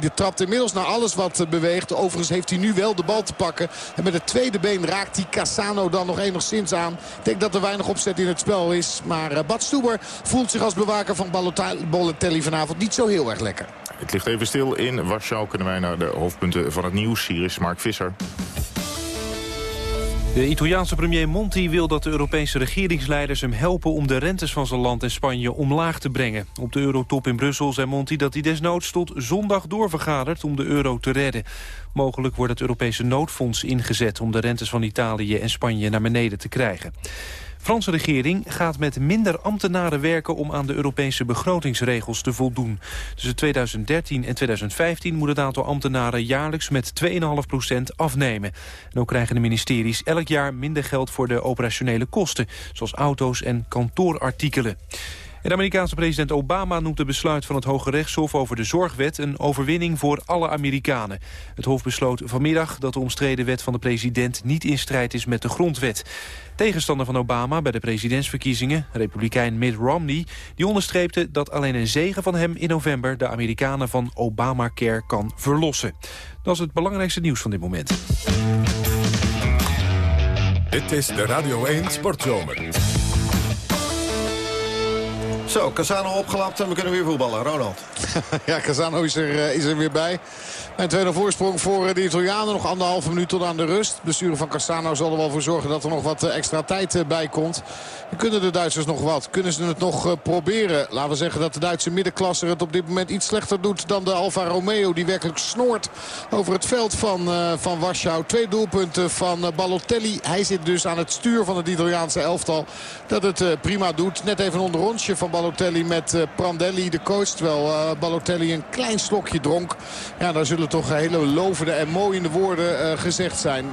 die trapt inmiddels naar alles wat beweegt. Heeft hij nu wel de bal te pakken. En met het tweede been raakt die Cassano dan nog enigszins aan. Ik denk dat er weinig opzet in het spel is. Maar uh, Bad Stuber voelt zich als bewaker van Balotelli vanavond niet zo heel erg lekker. Het ligt even stil in Warschau. Kunnen wij naar de hoofdpunten van het nieuws. Hier is Mark Visser. De Italiaanse premier Monti wil dat de Europese regeringsleiders hem helpen om de rentes van zijn land en Spanje omlaag te brengen. Op de eurotop in Brussel zei Monti dat hij desnoods tot zondag doorvergadert om de euro te redden. Mogelijk wordt het Europese noodfonds ingezet om de rentes van Italië en Spanje naar beneden te krijgen. Franse regering gaat met minder ambtenaren werken om aan de Europese begrotingsregels te voldoen. Tussen 2013 en 2015 moet het aantal ambtenaren jaarlijks met 2,5% afnemen. En ook krijgen de ministeries elk jaar minder geld voor de operationele kosten, zoals auto's en kantoorartikelen. De Amerikaanse president Obama noemt het besluit van het Hoge Rechtshof over de zorgwet een overwinning voor alle Amerikanen. Het Hof besloot vanmiddag dat de omstreden wet van de president niet in strijd is met de grondwet. Tegenstander van Obama bij de presidentsverkiezingen, republikein Mitt Romney, die onderstreepte dat alleen een zegen van hem in november de Amerikanen van Obamacare kan verlossen. Dat is het belangrijkste nieuws van dit moment. Dit is de Radio 1 Sportzomer. Zo, Casano opgelapt en we kunnen weer voetballen. Ronald. ja, Casano is er, uh, is er weer bij. Een tweede voorsprong voor de Italianen. Nog anderhalve minuut tot aan de rust. De bestuur van Cassano zal er wel voor zorgen dat er nog wat extra tijd bij komt. En kunnen de Duitsers nog wat? Kunnen ze het nog proberen? Laten we zeggen dat de Duitse middenklasse het op dit moment iets slechter doet dan de Alfa Romeo. Die werkelijk snoort over het veld van, van Warschau. Twee doelpunten van Balotelli. Hij zit dus aan het stuur van het Italiaanse elftal. Dat het prima doet. Net even een onderrondje van Balotelli met Prandelli, de coach. Terwijl Balotelli een klein slokje dronk. Ja, daar zullen toch hele lovende en mooie woorden gezegd zijn.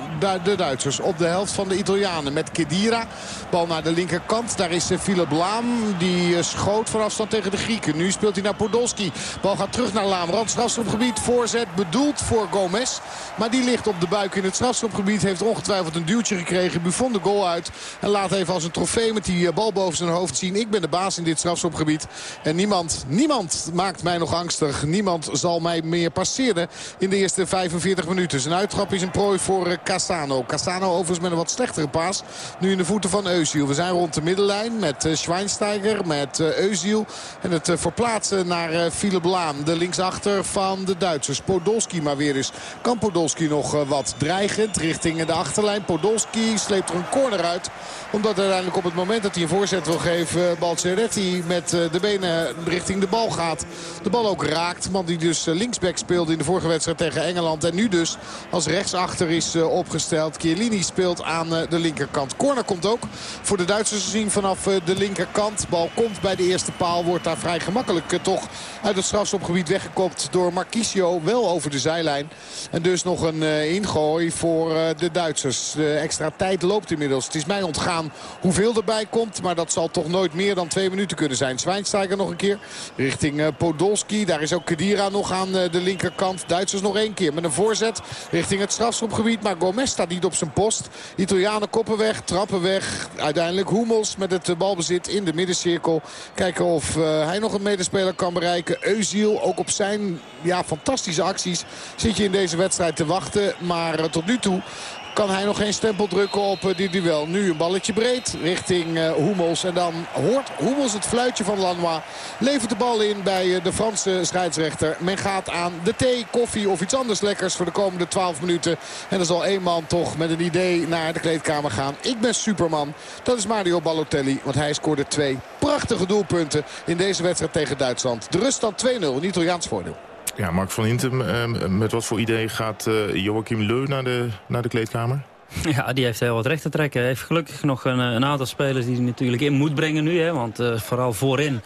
De Duitsers op de helft van de Italianen met Kedira. Bal naar de linkerkant. Daar is Philip Laam. Die schoot van afstand tegen de Grieken. Nu speelt hij naar Podolski. Bal gaat terug naar Laam. Rand strafschopgebied. Voorzet bedoeld voor Gomez. Maar die ligt op de buik in het strafschopgebied. Heeft ongetwijfeld een duwtje gekregen. Buffon de goal uit. En laat even als een trofee met die bal boven zijn hoofd zien. Ik ben de baas in dit strafschopgebied. En niemand, niemand maakt mij nog angstig. Niemand zal mij meer passeren in de eerste 45 minuten. Zijn uittrap is een prooi voor Cassano. Cassano overigens met een wat slechtere paas. Nu in de voeten van Eusiel. We zijn rond de middenlijn met Schweinsteiger, met Eusiel. En het verplaatsen naar Philip Laam. De linksachter van de Duitsers. Podolski maar weer eens. Kan Podolski nog wat dreigend richting de achterlijn. Podolski sleept er een corner uit. Omdat uiteindelijk op het moment dat hij een voorzet wil geven... Balceretti met de benen richting de bal gaat. De bal ook raakt. Man die dus linksback speelde in de vorige wedstrijd tegen Engeland. En nu dus als rechtsachter is opgesteld. Chiellini speelt aan de linkerkant. Corner komt ook voor de Duitsers te zien vanaf de linkerkant. Bal komt bij de eerste paal. Wordt daar vrij gemakkelijk toch uit het strafschopgebied weggekopt door Marquisio. Wel over de zijlijn. En dus nog een ingooi voor de Duitsers. De extra tijd loopt inmiddels. Het is mij ontgaan hoeveel erbij komt. Maar dat zal toch nooit meer dan twee minuten kunnen zijn. Zwijnsteiger nog een keer richting Podolski. Daar is ook Kedira nog aan de linkerkant. Duitsers nog één keer met een voorzet richting het strafschopgebied. Maar Gomez staat niet op zijn post. Italianen koppen weg, trappen weg. Uiteindelijk Hummels met het balbezit in de middencirkel. Kijken of hij nog een medespeler kan bereiken. Eusiel, ook op zijn ja, fantastische acties zit je in deze wedstrijd te wachten. Maar tot nu toe kan hij nog geen stempel drukken op eh, dit duel. Nu een balletje breed richting eh, Hummels. En dan hoort Hummels het fluitje van Lanois. Levert de bal in bij eh, de Franse scheidsrechter. Men gaat aan de thee, koffie of iets anders lekkers voor de komende 12 minuten. En er zal één man toch met een idee naar de kleedkamer gaan. Ik ben Superman. Dat is Mario Balotelli. Want hij scoorde twee prachtige doelpunten in deze wedstrijd tegen Duitsland. De ruststand 2-0, een Italiaans voordeel. Ja, Mark van Hintem, eh, met wat voor idee gaat eh, Joachim Leu naar de, naar de kleedkamer? Ja, die heeft heel wat recht te trekken. Hij heeft gelukkig nog een, een aantal spelers die hij natuurlijk in moet brengen nu. Hè, want eh, vooral voorin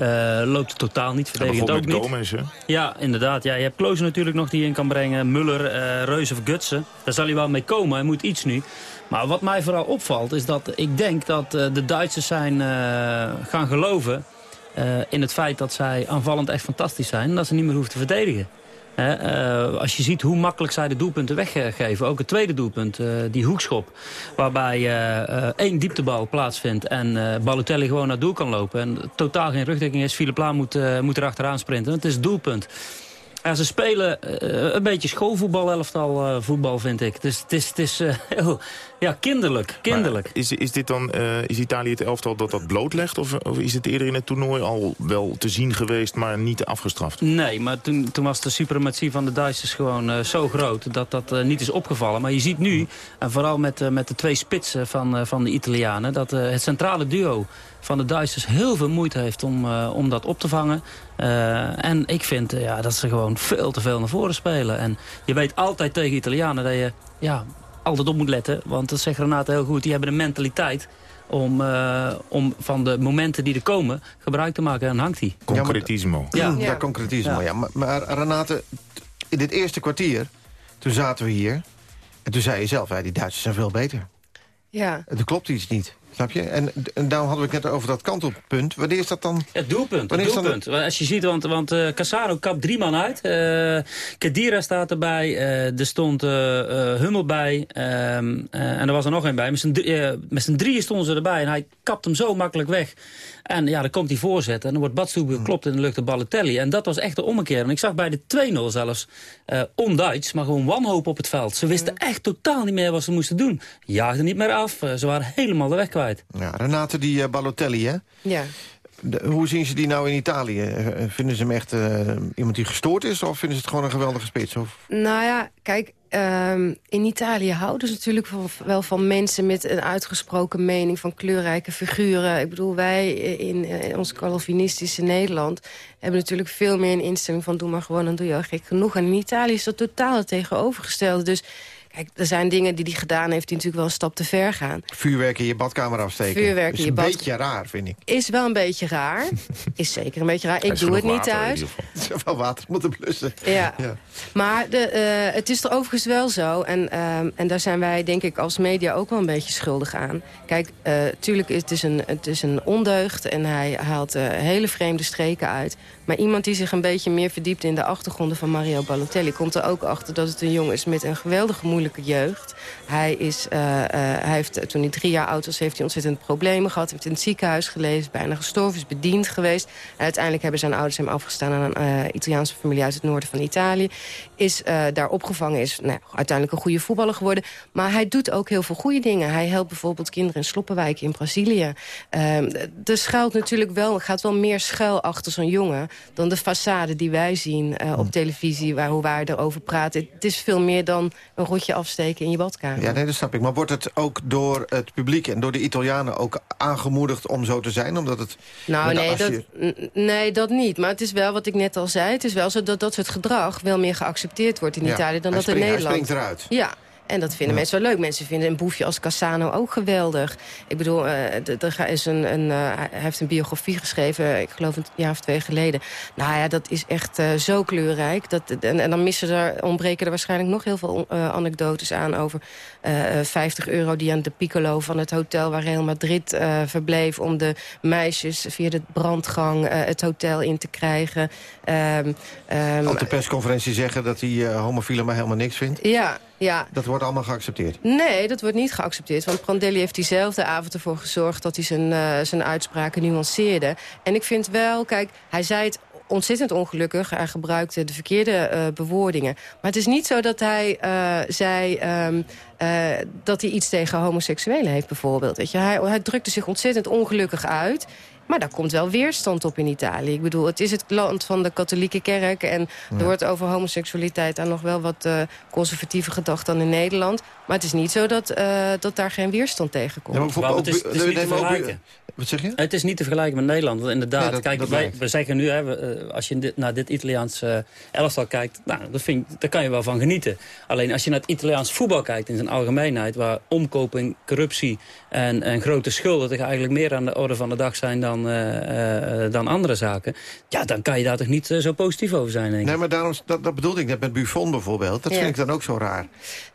eh, loopt het totaal niet. Verdedigend ook niet. Gomez, hè? Ja, inderdaad. Ja, je hebt Klozen natuurlijk nog die in kan brengen. Muller, eh Reus of Gutsen. Daar zal hij wel mee komen. Hij moet iets nu. Maar wat mij vooral opvalt is dat ik denk dat eh, de Duitsers zijn eh, gaan geloven... eh, in het feit dat zij aanvallend echt fantastisch zijn... en dat ze niet meer hoeven te verdedigen. Eh, als je ziet hoe makkelijk zij de doelpunten weggeven. Ook het tweede doelpunt, eh, die hoekschop. Waarbij één dieptebal plaatsvindt en Balotelli gewoon naar doel kan lopen. En totaal geen rugdekking is. Philippe Laam moet, moet er achteraan sprinten. Het is doelpunt. Ja, ze spelen eh, een beetje schoolvoetbal, elftal eh, voetbal vind ik. Dus het is, het is eh, heel ja, kinderlijk. kinderlijk. Maar is, is dit dan, is Italië het elftal dat dat blootlegt? Of, of is het eerder in het toernooi al wel te zien geweest, maar niet afgestraft? Nee, maar toen, toen was de suprematie van de Duitsers gewoon zo groot dat dat niet is opgevallen. Maar je ziet nu, en vooral met, met de twee spitsen van, van de Italianen... dat het centrale duo van de Duitsers heel veel moeite heeft om, eh, om dat op te vangen. Eh, en ik vind eh, ja, dat ze gewoon veel te veel naar voren spelen. En je weet altijd tegen Italianen dat je ja, altijd op moet letten. Want dat zegt Renate heel goed, die hebben een mentaliteit... Om, eh, om van de momenten die er komen gebruik te maken. En dan hangt hij. Concretismo. Ja. Ja, concretismo. Ja. Maar, maar Renate, in dit eerste kwartier, toen zaten we hier... en toen zei je zelf, die Duitsers zijn veel beter. Ja. Er klopt iets niet, snap je? En, en daarom hadden we het net over dat kantelpunt. Wanneer is dat dan? Het doelpunt, het Wanneer is dan doelpunt. Als je ziet, want, want eh, Cassano kapt drie man uit. Eh Kedira staat erbij. eh, er stond Hummel bij. ehm, eh, en er was er nog één bij. Met z'n drie- met z'n drieën stonden ze erbij. En hij kapt hem zo makkelijk weg. En ja, dan komt hij voorzet. En dan wordt Badstoe geklopt en dan lukt de Balotelli. En dat was echt de ommekeer. En ik zag bij de 2-0 zelfs eh on-Duits, maar gewoon wanhoop op het veld. Ze wisten echt totaal niet meer wat ze moesten doen. Jaagden niet meer af. Eh, ze waren helemaal de weg kwijt. Ja, Renate, die eh, Balotelli, hè? Ja. Hoe zien ze die nou in Italië? Eh, vinden ze hem echt eh, iemand die gestoord is... of vinden ze het gewoon een geweldige spits? Nou ja, kijk, ehm, in Italië houden ze natuurlijk wel, van mensen... met een uitgesproken mening van kleurrijke figuren. Ik bedoel, wij in, eh, in ons Calvinistische Nederland... hebben natuurlijk veel meer een instelling van... doe maar gewoon, dan doe je al gek genoeg. En in Italië is dat totaal het tegenovergestelde. Dus kijk, er zijn dingen die hij gedaan heeft... die natuurlijk wel een stap te ver gaan. Vuurwerk in je badkamer afsteken. Vuurwerk is in je een bad- beetje raar, vind ik. Is wel een beetje raar. Is zeker een beetje raar. Ik doe het niet thuis. Er is wel water moeten blussen. Ja. Ja. Maar de, eh, het is er overigens wel zo. En, ehm, en daar zijn wij denk ik als media ook wel een beetje schuldig aan. Kijk, eh tuurlijk het is een, het is een ondeugd. En hij haalt eh, hele vreemde streken uit. Maar iemand die zich een beetje meer verdiept in de achtergronden van Mario Balotelli... komt er ook achter dat het een jongen is met een geweldige moeilijke jeugd. Hij, is, eh, eh, hij heeft, toen hij drie jaar oud was, heeft hij ontzettend problemen gehad. Heeft in het ziekenhuis geleefd, bijna gestorven, is bediend geweest. En uiteindelijk hebben zijn ouders hem afgestaan aan een eh, Italiaanse familie uit het noorden van Italië. Is daar opgevangen, is nou, uiteindelijk een goede voetballer geworden. Maar hij doet ook heel veel goede dingen. Hij helpt bijvoorbeeld kinderen in sloppenwijken in Brazilië. Ehm, er schuilt natuurlijk wel, gaat wel meer schuil achter zo'n jongen... dan de façade die wij zien op televisie, waar, hoe wij erover praten. Het is veel meer dan een rotje afsteken in je badkamer. Ja, nee, dat snap ik. Maar wordt het ook door het publiek en door de Italianen ook aangemoedigd om zo te zijn? Omdat het... Nou, nee dat, nee, dat niet. Maar het is wel wat ik net al zei. Het is wel zo dat dat soort gedrag wel meer geaccepteerd wordt in Ja, Italië dan dat in Nederland. Hij springt eruit. Ja. En dat vinden mensen wel leuk. Mensen vinden een boefje als Cassano ook geweldig. Ik bedoel, eh, er is een, een, eh, hij heeft een biografie geschreven, ik geloof een jaar of twee geleden. Nou ja, dat is echt eh, zo kleurrijk. Dat, en, en dan missen er, ontbreken er waarschijnlijk nog heel veel anekdotes aan over eh, eh, 50 euro die aan de piccolo van het hotel waar Real Madrid verbleef... om de meisjes via de brandgang het hotel in te krijgen. Ehm, ehm, Op de persconferentie zeggen dat hij homofielen maar helemaal niks vindt. ja, ja, Dat wordt allemaal geaccepteerd. Nee, dat wordt niet geaccepteerd. Want Prandelli heeft diezelfde avond ervoor gezorgd... dat hij zijn, eh, zijn uitspraken nuanceerde. En ik vind wel, kijk, hij zei het ontzettend ongelukkig. Hij gebruikte de verkeerde eh, bewoordingen. Maar het is niet zo dat hij eh, zei... ehm, eh, dat hij iets tegen homoseksuelen heeft bijvoorbeeld. Weet je? Hij, hij drukte zich ontzettend ongelukkig uit. Maar daar komt wel weerstand op in Italië. Ik bedoel, het is het land van de katholieke kerk... en er wordt over homoseksualiteit daar nog wel wat uh, conservatieve gedacht dan in Nederland. Maar het is niet zo dat, uh, dat daar geen weerstand tegen komt. Ja, maar het is, het is niet te vergelijken. Wat zeg je? Het is niet te vergelijken met Nederland. Want inderdaad, Nee, dat- kijk, dat wij, we zeggen nu, hè, we, uh, als je dit, naar dit Italiaans uh, elftal kijkt... Nou, dat vind, daar kan je wel van genieten. Alleen als je naar het Italiaans voetbal kijkt in zijn algemeenheid... waar omkoping, corruptie en, en grote schulden... toch eigenlijk meer aan de orde van de dag zijn dan, uh, uh, dan andere zaken... ja, dan kan je daar toch niet uh, zo positief over zijn, denk ik. Nee, maar daarom, dat, dat bedoelde ik net met Buffon bijvoorbeeld. Dat Ja. vind ik dan ook zo raar.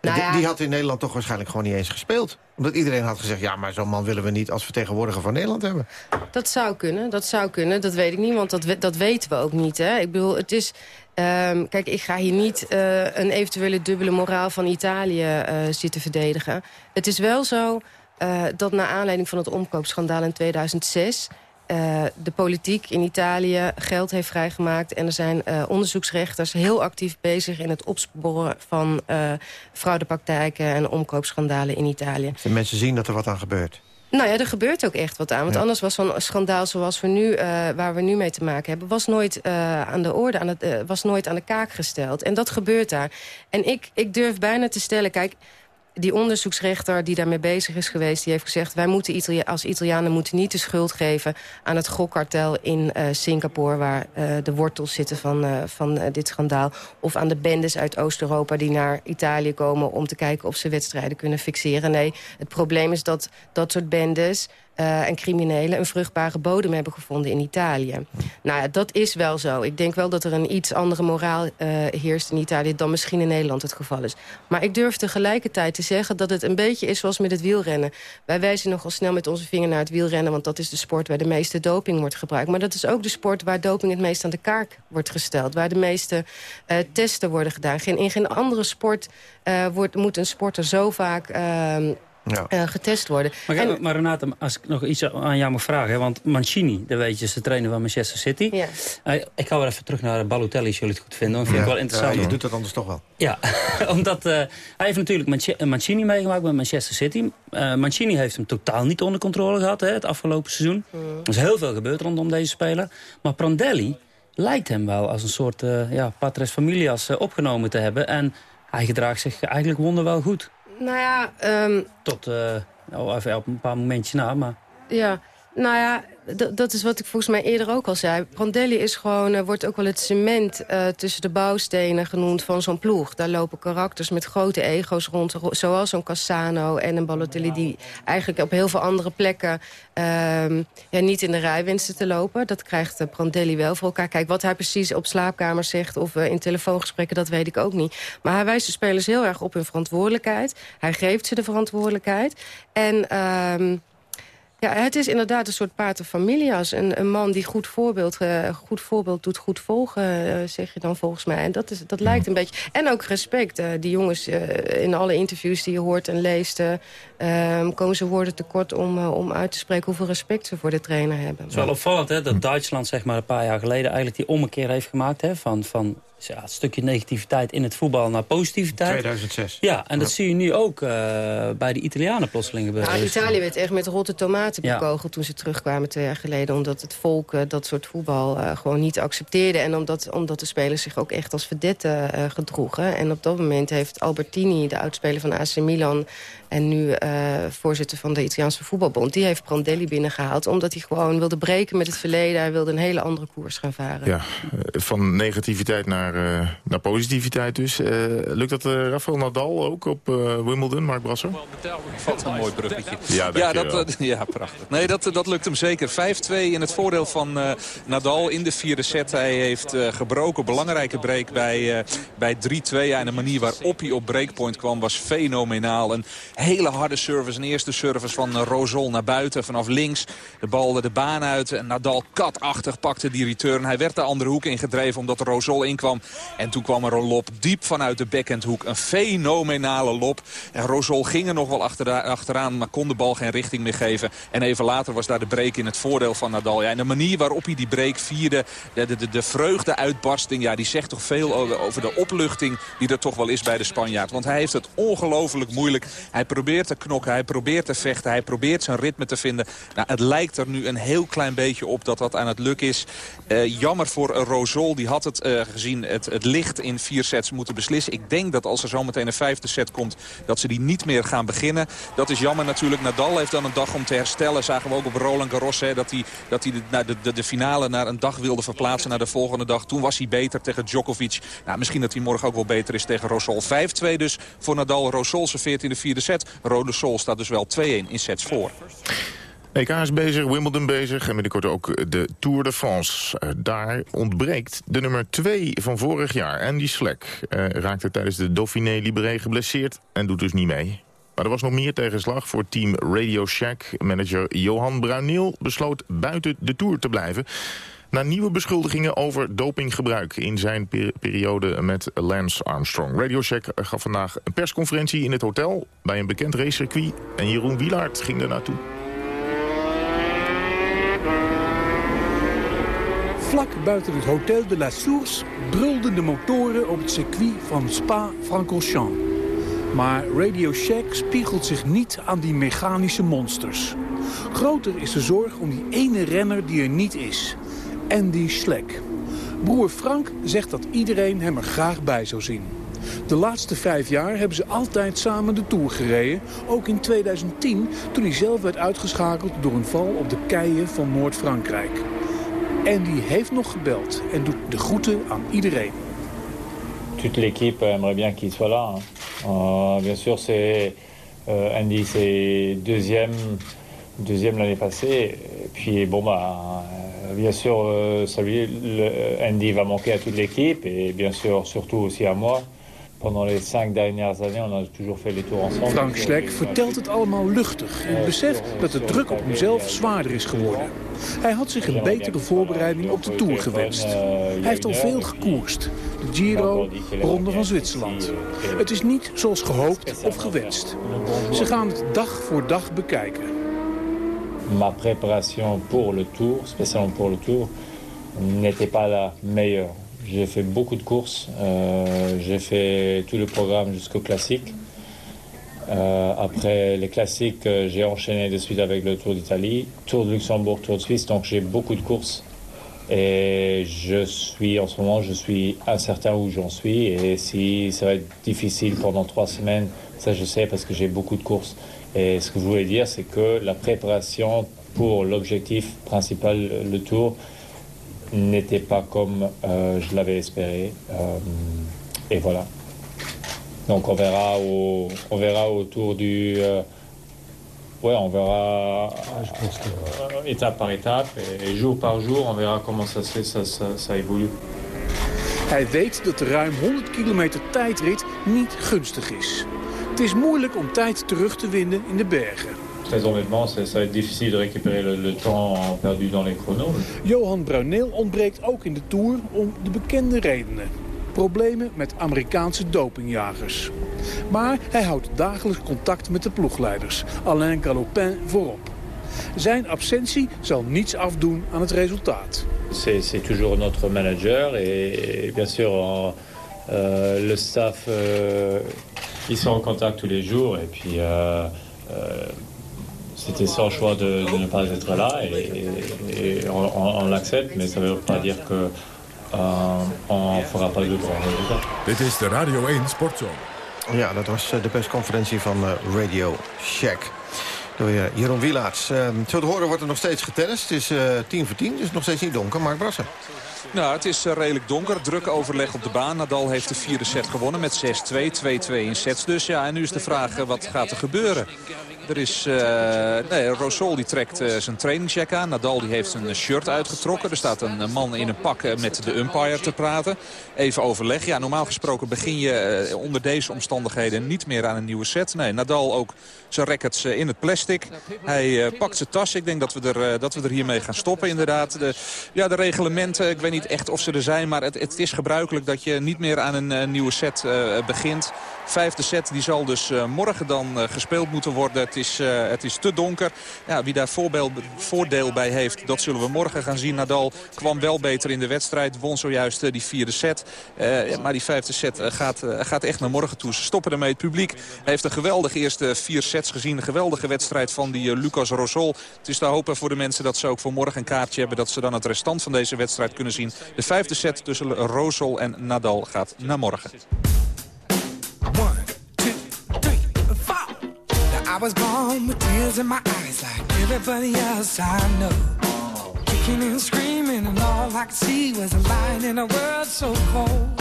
Nou die, ja. die had in Nederland toch waarschijnlijk gewoon niet eens gespeeld. Omdat iedereen had gezegd... ja, maar zo'n man willen we niet als vertegenwoordiger van Nederland hebben. Dat zou kunnen, dat zou kunnen. Dat weet ik niet, want dat, we- dat weten we ook niet. Hè? Ik bedoel, het is... ehm, kijk, ik ga hier niet eh, een eventuele dubbele moraal van Italië eh, zitten verdedigen. Het is wel zo eh, dat na aanleiding van het omkoopschandaal in 2006... eh, de politiek in Italië geld heeft vrijgemaakt... en er zijn eh, onderzoeksrechters heel actief bezig... in het opsporen van fraudepraktijken en omkoopschandalen in Italië. De mensen zien dat er wat aan gebeurt. Nou ja, er gebeurt ook echt wat aan. Want Ja. anders was zo'n schandaal zoals we nu, waar we nu mee te maken hebben... was nooit aan de orde, aan het, was nooit aan de kaak gesteld. En dat gebeurt daar. En ik, ik durf bijna te stellen... kijk, die onderzoeksrechter die daarmee bezig is geweest... die heeft gezegd, wij moeten Italia als Italianen moeten niet de schuld geven... aan het gokkartel in eh, Singapore... waar eh, de wortels zitten van, eh, van dit schandaal. Of aan de bendes uit Oost-Europa die naar Italië komen... om te kijken of ze wedstrijden kunnen fixeren. Nee, het probleem is dat dat soort bendes... eh, en criminelen een vruchtbare bodem hebben gevonden in Italië. Nou ja, dat is wel zo. Ik denk wel dat er een iets andere moraal eh, heerst in Italië... dan misschien in Nederland het geval is. Maar ik durf tegelijkertijd te zeggen dat het een beetje is zoals met het wielrennen. Wij wijzen nogal snel met onze vinger naar het wielrennen... want dat is de sport waar de meeste doping wordt gebruikt. Maar dat is ook de sport waar doping het meest aan de kaak wordt gesteld. Waar de meeste eh, testen worden gedaan. Geen, in geen andere sport wordt, moet een sporter zo vaak... Ja. eh, getest worden. Maar, En- maar Renate, als ik nog iets aan jou mag vragen. Hè, want Mancini, dat weet je, is de trainer van Manchester City. Ja. Eh, ik ga weer even terug naar Balotelli, als jullie het goed vinden. Dat vind ik wel interessant. Ja, je doet dat anders toch wel. Ja, omdat eh, hij heeft natuurlijk Manche- Mancini meegemaakt met Manchester City. Eh, Mancini heeft hem totaal niet onder controle gehad hè, het afgelopen seizoen. Er is heel veel gebeurd rondom deze speler. Maar Prandelli lijkt hem wel als een soort uh, ja, patres familias uh, opgenomen te hebben. En hij gedraagt zich eigenlijk wonderwel goed. Nou ja, um, Tot uh, oh, even op een paar momentjes na, maar... Ja, nou ja, dat is wat ik volgens mij eerder ook al zei. Prandelli is gewoon, wordt ook wel het cement uh, tussen de bouwstenen genoemd van zo'n ploeg. Daar lopen karakters met grote ego's rond, zoals zo'n Cassano en een Balotelli... die eigenlijk op heel veel andere plekken uh, ja, niet in de rij wensen te lopen. Dat krijgt uh, Prandelli wel voor elkaar. Kijk, wat hij precies op slaapkamers zegt of uh, in telefoongesprekken, dat weet ik ook niet. Maar hij wijst de spelers heel erg op hun verantwoordelijkheid. Hij geeft ze de verantwoordelijkheid. En... Ja, het is inderdaad een soort pater familias. Een, een man die goed voorbeeld, uh, goed voorbeeld doet, goed volgen, uh, zeg je dan volgens mij. En dat, is, dat lijkt een beetje... En ook respect. Uh, die jongens in alle interviews die je hoort en leest... ehm, komen ze woorden tekort om, om uit te spreken hoeveel respect ze voor de trainer hebben. Het is wel opvallend hè, dat Duitsland zeg maar, een paar jaar geleden... eigenlijk die ommekeer heeft gemaakt hè, van... van ja, het stukje negativiteit in het voetbal naar positiviteit. 2006. Ja, en dat ja. zie je nu ook uh, bij de Italianen plotseling gebeuren. Nou, Italië werd echt met rotte tomaten bekogeld ja. toen ze terugkwamen twee jaar geleden. Omdat het volk uh, dat soort voetbal uh, gewoon niet accepteerde. En omdat, omdat de spelers zich ook echt als verdetten gedroegen. En op dat moment heeft Albertini, de oudspeler van AC Milan... en nu voorzitter van de Italiaanse voetbalbond... die heeft Prandelli binnengehaald omdat hij gewoon wilde breken met het verleden. Hij wilde een hele andere koers gaan varen. Ja, van negativiteit naar uh, naar positiviteit dus. Uh, lukt dat uh, Rafael Nadal ook op Wimbledon, Mark Brasser? Wat een mooi bruggetje. Ja, ja, dat, ja prachtig. Nee, dat, dat lukt hem zeker. 5-2 in het voordeel van Nadal in de vierde set. Hij heeft gebroken, belangrijke break bij, bij 3-2. Ja, en de manier waarop hij op breakpoint kwam was fenomenaal. Een hele harde service. Een eerste service van Rosol naar buiten vanaf links. De bal de baan uit. En Nadal katachtig pakte die return. Hij werd de andere hoek ingedreven omdat Rosol inkwam kwam. En toen kwam er een lop diep vanuit de backhandhoek. Een fenomenale lop. En Rosol ging er nog wel achtera- achteraan, maar kon de bal geen richting meer geven. En even later was daar de break in het voordeel van Nadal. Ja, en de manier waarop hij die break vierde, de, de, de, de vreugdeuitbarsting... Ja, die zegt toch veel over, over de opluchting die er toch wel is bij de Spanjaard. Want hij heeft het ongelooflijk moeilijk. Hij probeert te knokken, hij probeert te vechten, hij probeert zijn ritme te vinden. Nou, het lijkt er nu een heel klein beetje op dat dat aan het luk is. Eh, jammer voor Rosol, die had het eh, gezien het, het licht in vier sets moeten beslissen. Ik denk dat als er zometeen een vijfde set komt, dat ze die niet meer gaan beginnen. Dat is jammer natuurlijk. Nadal heeft dan een dag om te herstellen. Zagen we ook op Roland Garros hè, dat hij, dat hij de, de, de finale naar een dag wilde verplaatsen naar de volgende dag. Toen was hij beter tegen Djokovic. Nou, misschien dat hij morgen ook wel beter is tegen Rosol. 5-2 dus voor Nadal. Rosol serveert in de vierde set. Rode Sol staat dus wel 2-1 in sets voor. EK is bezig, Wimbledon bezig en binnenkort ook de Tour de France. Eh, daar ontbreekt de nummer 2 van vorig jaar, Andy Slek. Eh, raakte tijdens de Dauphiné Libéré geblesseerd en doet dus niet mee. Maar er was nog meer tegenslag voor team Radio Shack. Manager Johan Bruineel besloot buiten de Tour te blijven. Na nieuwe beschuldigingen over dopinggebruik in zijn per- periode met Lance Armstrong. Radio Shack gaf vandaag een persconferentie in het hotel bij een bekend racecircuit. En Jeroen Wielaert ging er naartoe. Vlak buiten het Hotel de la Source brulden de motoren op het circuit van Spa-Francorchamps. Maar Radio Shack spiegelt zich niet aan die mechanische monsters. Groter is de zorg om die ene renner die er niet is. Andy Schleck. Broer Frank zegt dat iedereen hem er graag bij zou zien. De laatste vijf jaar hebben ze altijd samen de Tour gereden. Ook in 2010, toen hij zelf werd uitgeschakeld door een val op de keien van Noord-Frankrijk. Die heeft nog gebeld en doet de groeten aan iedereen. toute l'équipe aimerait bien qu'il soit là. Euh, bien sûr, c'est euh, Andy, c'est deuxième, deuxième l'année passée. Puis bon bah, bien sûr, euh, le- Andy va manquer à toute l'équipe et bien sûr, surtout aussi à moi. Pendant les cinq dernières années, on a toujours fait les tours ensemble. Frank Schleck vertelt het allemaal luchtig... in het besef dat de druk op hemzelf zwaarder is geworden. Hij had zich een betere voorbereiding op de Tour gewenst. Hij heeft al veel gekoerst. De Giro, Ronde van Zwitserland. Het is niet zoals gehoopt of gewenst. Ze gaan het dag voor dag bekijken. Ma préparation pour le tour, spécialement pour le tour, n'était pas la meilleure. J'ai fait beaucoup de courses, euh, j'ai fait tout le programme jusqu'au classique. Euh, après les classiques, euh, j'ai enchaîné de suite avec le Tour d'Italie, Tour de Luxembourg, Tour de Suisse, donc j'ai beaucoup de courses. Et je suis, en ce moment, je suis incertain où j'en suis. Et si ça va être difficile pendant trois semaines, ça je sais parce que j'ai beaucoup de courses. Et ce que je voulais dire, c'est que la préparation pour l'objectif principal, le tour, n'était pas comme euh, je l'avais espéré. Euh, et voilà. Donc on verra au, on verra autour du... euh, ouais, on verra euh, étape par étape et, et jour par jour, on verra comment ça, se- ça, ça, ça évolue. Hij weet dat de ruim 100 kilometer tijdrit niet gunstig is. Het is moeilijk om tijd terug te winnen in de bergen. Très honnêtement, ça, va être difficile de récupérer le, le temps perdu dans les chronos. Johan Bruineel ontbreekt ook in de Tour om de bekende redenen. Problemen met Amerikaanse dopingjagers. Maar hij houdt dagelijks contact met de ploegleiders. Alain Galopin voorop. Zijn absentie zal niets afdoen aan het resultaat. C'est c'est toujours notre manager et, bien sûr euh, le staff, euh, ils sont en contact tous les jours et puis euh, euh, c'était sans choix de, de ne pas être là et, et- et on, on- on l'accepte mais ça ne veut pas dire que euh, on fera pas de grands résultats. Dit is de Radio 1 Sportzomer. Ja, dat was eh, de persconferentie van eh, Radio Shack. Door eh, Jeroen Wielaerts. Zo te horen wordt er nog steeds getennist. Het is eh, tien voor tien, dus nog steeds niet donker. Mark Brassen. Nou, het is eh, redelijk donker. Druk overleg op de baan. Nadal heeft de vierde set gewonnen met 6-2. 2-2 in sets dus. Ja, en nu is de vraag, eh, wat gaat er gebeuren? Er is, eh nee, Rosol die trekt zijn trainingsjack aan. Nadal die heeft zijn shirt uitgetrokken. Er staat een man in een pak met de umpire te praten. Even overleg. Ja, normaal gesproken begin je onder deze omstandigheden niet meer aan een nieuwe set. Nee, Nadal ook zijn rackets in het plastic. Hij pakt zijn tas. Ik denk dat we er, dat we er hiermee gaan stoppen inderdaad. De, ja, de reglementen, ik weet niet echt of ze er zijn. Maar het, het is gebruikelijk dat je niet meer aan een eh, nieuwe set eh, begint. Vijfde set die zal dus eh, morgen dan gespeeld moeten worden. Het is, het is te donker. Ja, wie daar voordeel bij heeft, dat zullen we morgen gaan zien. Nadal kwam wel beter in de wedstrijd. Won zojuist die vierde set. Maar die vijfde set gaat, gaat echt naar morgen toe. Ze stoppen ermee. Het publiek heeft een geweldige eerste vier sets gezien. Een geweldige wedstrijd van die Lucas Rosol. Het is te hopen voor de mensen dat ze ook voor morgen een kaartje hebben. Dat ze dan het restant van deze wedstrijd kunnen De vijfde set tussen Rosol en Nadal gaat naar morgen. Was in in.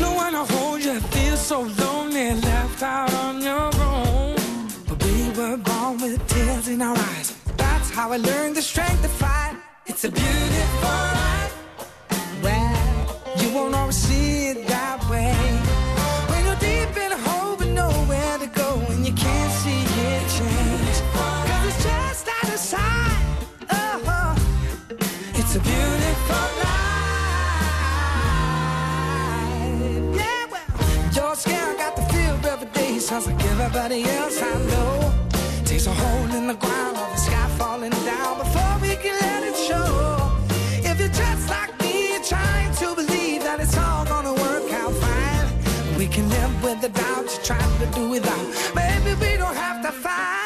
No one to hold you, feel so lonely, left out on your own. But we were born with tears in our eyes. That's how I learned the strength to fight. It's a beautiful. Always see it that way. When you're deep in a hole but nowhere to go and you can't see it change. Cause it's just out of sight. Oh, it's a beautiful life. Yeah, well, you're scared, got the feel every day. Sounds like everybody else I know. Takes a hole in the ground with the doubt you're trying to do without. Maybe we don't have to fight.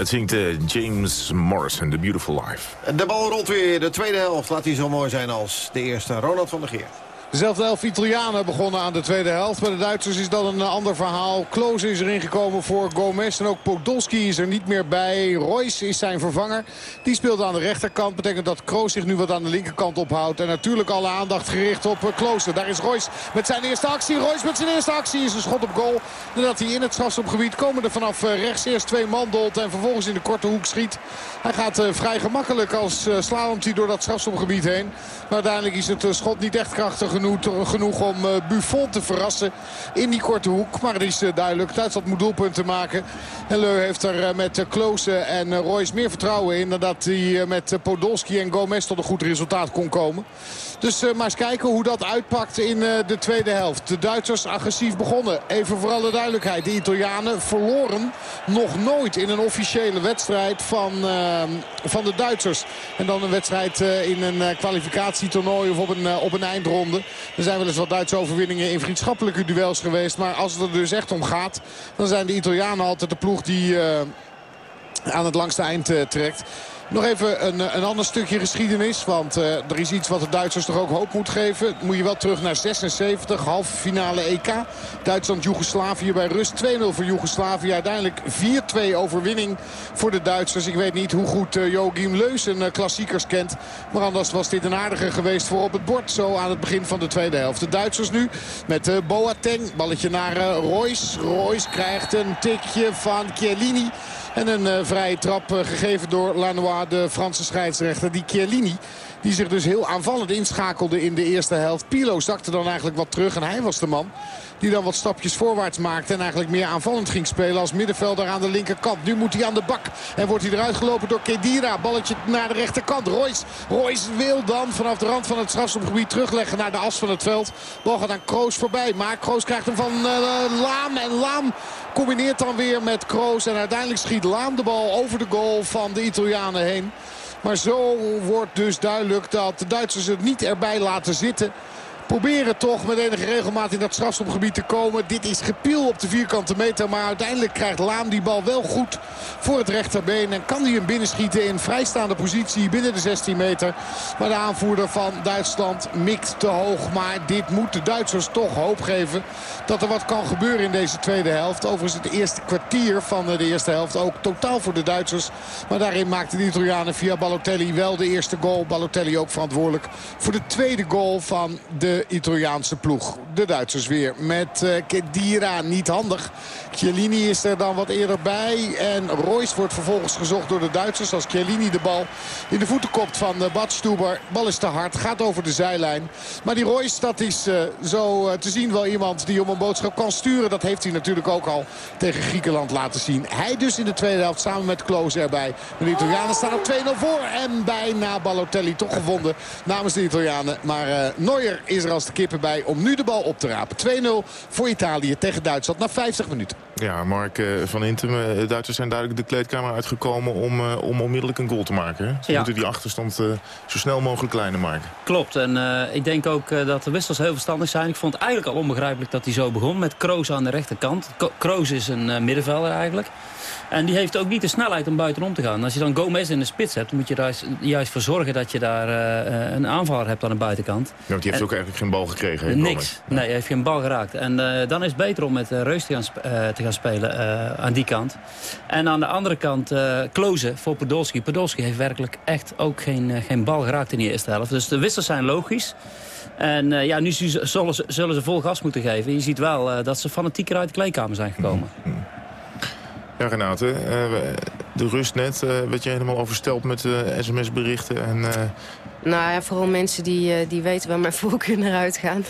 Dat zingt eh, James Morrison, The Beautiful Life. De bal rolt weer. De tweede helft laat hij zo mooi zijn als de eerste. Ronald van der Geer. Dezelfde elf Italianen begonnen aan de tweede helft. Bij de Duitsers is dat een ander verhaal. Kloos is erin gekomen voor Gomez. En ook Podolski is er niet meer bij. Royce is zijn vervanger. Die speelt aan de rechterkant. Betekent dat Kroos zich nu wat aan de linkerkant ophoudt. En natuurlijk alle aandacht gericht op eh, Klooster. Daar is Royce met zijn eerste actie. Royce met zijn eerste actie is een schot op goal. Nadat hij in het strafschopgebied komen er vanaf eh, rechts eerst twee man dolt. En vervolgens in de korte hoek schiet. Hij gaat eh, vrij gemakkelijk als slalomt hij door dat strafschopgebied heen. Maar uiteindelijk is het schot niet echt krachtig genoeg, genoeg om eh, Buffon te verrassen in die korte hoek. Maar het is eh, duidelijk. Duitsland moet doelpunten maken. En Leu heeft er eh, met Klose en Royce meer vertrouwen in... dan dat hij met Podolski en Gomez tot een goed resultaat kon komen. Dus maar eens kijken hoe dat uitpakt in de tweede helft. De Duitsers agressief begonnen. Even voor alle duidelijkheid. De Italianen verloren nog nooit in een officiële wedstrijd van, van de Duitsers. En dan een wedstrijd in een kwalificatietoernooi of op een, op een eindronde. Er zijn wel eens wat Duitse overwinningen in vriendschappelijke duels geweest. Maar als het er dus echt om gaat, dan zijn de Italianen altijd de ploeg die eh, aan het langste eind eh, trekt. Nog even een, een ander stukje geschiedenis. Want eh, er is iets wat de Duitsers toch ook hoop moet geven. Moet je wel terug naar 76, halve finale EK. Duitsland-Joegoslavië bij rust. 2-0 voor Joegoslavië. Uiteindelijk 4-2 overwinning voor de Duitsers. Ik weet niet hoe goed uh, Joachim Leus een klassiekers kent. Maar anders was dit een aardige geweest voor op het bord. Zo aan het begin van de tweede helft. De Duitsers nu met uh, Boateng. Balletje naar Royce. Royce krijgt een tikje van Chiellini. En een eh, vrije trap eh, gegeven door Lanois, de Franse scheidsrechter. Die Chiellini, die zich dus heel aanvallend inschakelde in de eerste helft. Pilo zakte dan eigenlijk wat terug en hij was de man die dan wat stapjes voorwaarts maakte. En eigenlijk meer aanvallend ging spelen als middenvelder aan de linkerkant. Nu moet hij aan de bak. En wordt hij eruit gelopen door Kedira. Balletje naar de rechterkant. Royce, Royce wil dan vanaf de rand van het strafschopgebied terugleggen naar de as van het veld. Bal gaat aan Kroos voorbij. Maar Kroos krijgt hem van uh, Laam. En Laam combineert dan weer met Kroos. En uiteindelijk schiet Laam de bal over de goal van de Italianen heen. Maar zo wordt dus duidelijk dat de Duitsers het niet erbij laten zitten. Proberen toch met enige regelmaat in dat strafschopgebied te komen. Dit is gepiel op de vierkante meter. Maar uiteindelijk krijgt Laam die bal wel goed voor het rechterbeen. En kan hij hem binnenschieten in vrijstaande positie binnen de 16 meter. Maar de aanvoerder van Duitsland mikt te hoog. Maar dit moet de Duitsers toch hoop geven dat er wat kan gebeuren in deze tweede helft. Overigens het eerste kwartier van de eerste helft ook totaal voor de Duitsers. Maar daarin maakten de Italianen via Balotelli wel de eerste goal. Balotelli ook verantwoordelijk voor de tweede goal van de Italiaanse ploeg. De Duitsers weer met uh, Kedira niet handig. Chiellini is er dan wat eerder bij. En Royce wordt vervolgens gezocht door de Duitsers. Als Chiellini de bal in de voeten kopt van uh, Bad Stuber. Bal is te hard, gaat over de zijlijn. Maar die Royce, dat is zo te zien wel iemand die om een boodschap kan sturen. Dat heeft hij natuurlijk ook al tegen Griekenland laten zien. Hij dus in de tweede helft samen met Klose erbij. De Italianen staan op 2-0 voor. En bijna Balotelli toch gevonden namens de Italianen. Maar Neuer is er als de kippen bij om nu de bal op te rapen. 2-0 voor Italië tegen Duitsland na 50 minuten. Ja, Mark uh, van Intem, de Duitsers zijn duidelijk de kleedkamer uitgekomen om, uh, om onmiddellijk een goal te maken. Hè? Ze ja. moeten die achterstand uh, zo snel mogelijk kleiner maken. Klopt, en ik denk ook dat de wissels heel verstandig zijn. Ik vond het eigenlijk al onbegrijpelijk dat hij zo begon met Kroos aan de rechterkant. Kroos is een middenvelder eigenlijk. En die heeft ook niet de snelheid om buitenom te gaan. Als je dan Gomez in de spits hebt, dan moet je daar juist voor zorgen dat je daar uh, een aanvaller hebt aan de buitenkant. Ja, want die heeft en, ook eigenlijk geen bal gekregen. He, niks. Nee, hij heeft geen bal geraakt. En uh, dan is het beter om met Reus te gaan, te gaan spelen aan die kant. En aan de andere kant Klozen voor Podolski. Podolski heeft werkelijk echt ook geen, geen bal geraakt in die eerste helft. Dus de wissels zijn logisch. En uh, ja, nu zullen ze, zullen ze vol gas moeten geven. Je ziet wel uh, dat ze fanatieker uit de kleedkamer zijn gekomen. Mm -hmm. Ja, Renate, uh, de rust net, uh, werd je helemaal oversteld met uh, sms-berichten en... Nou ja, vooral mensen die, die weten waar mijn voorkeur naar uitgaan.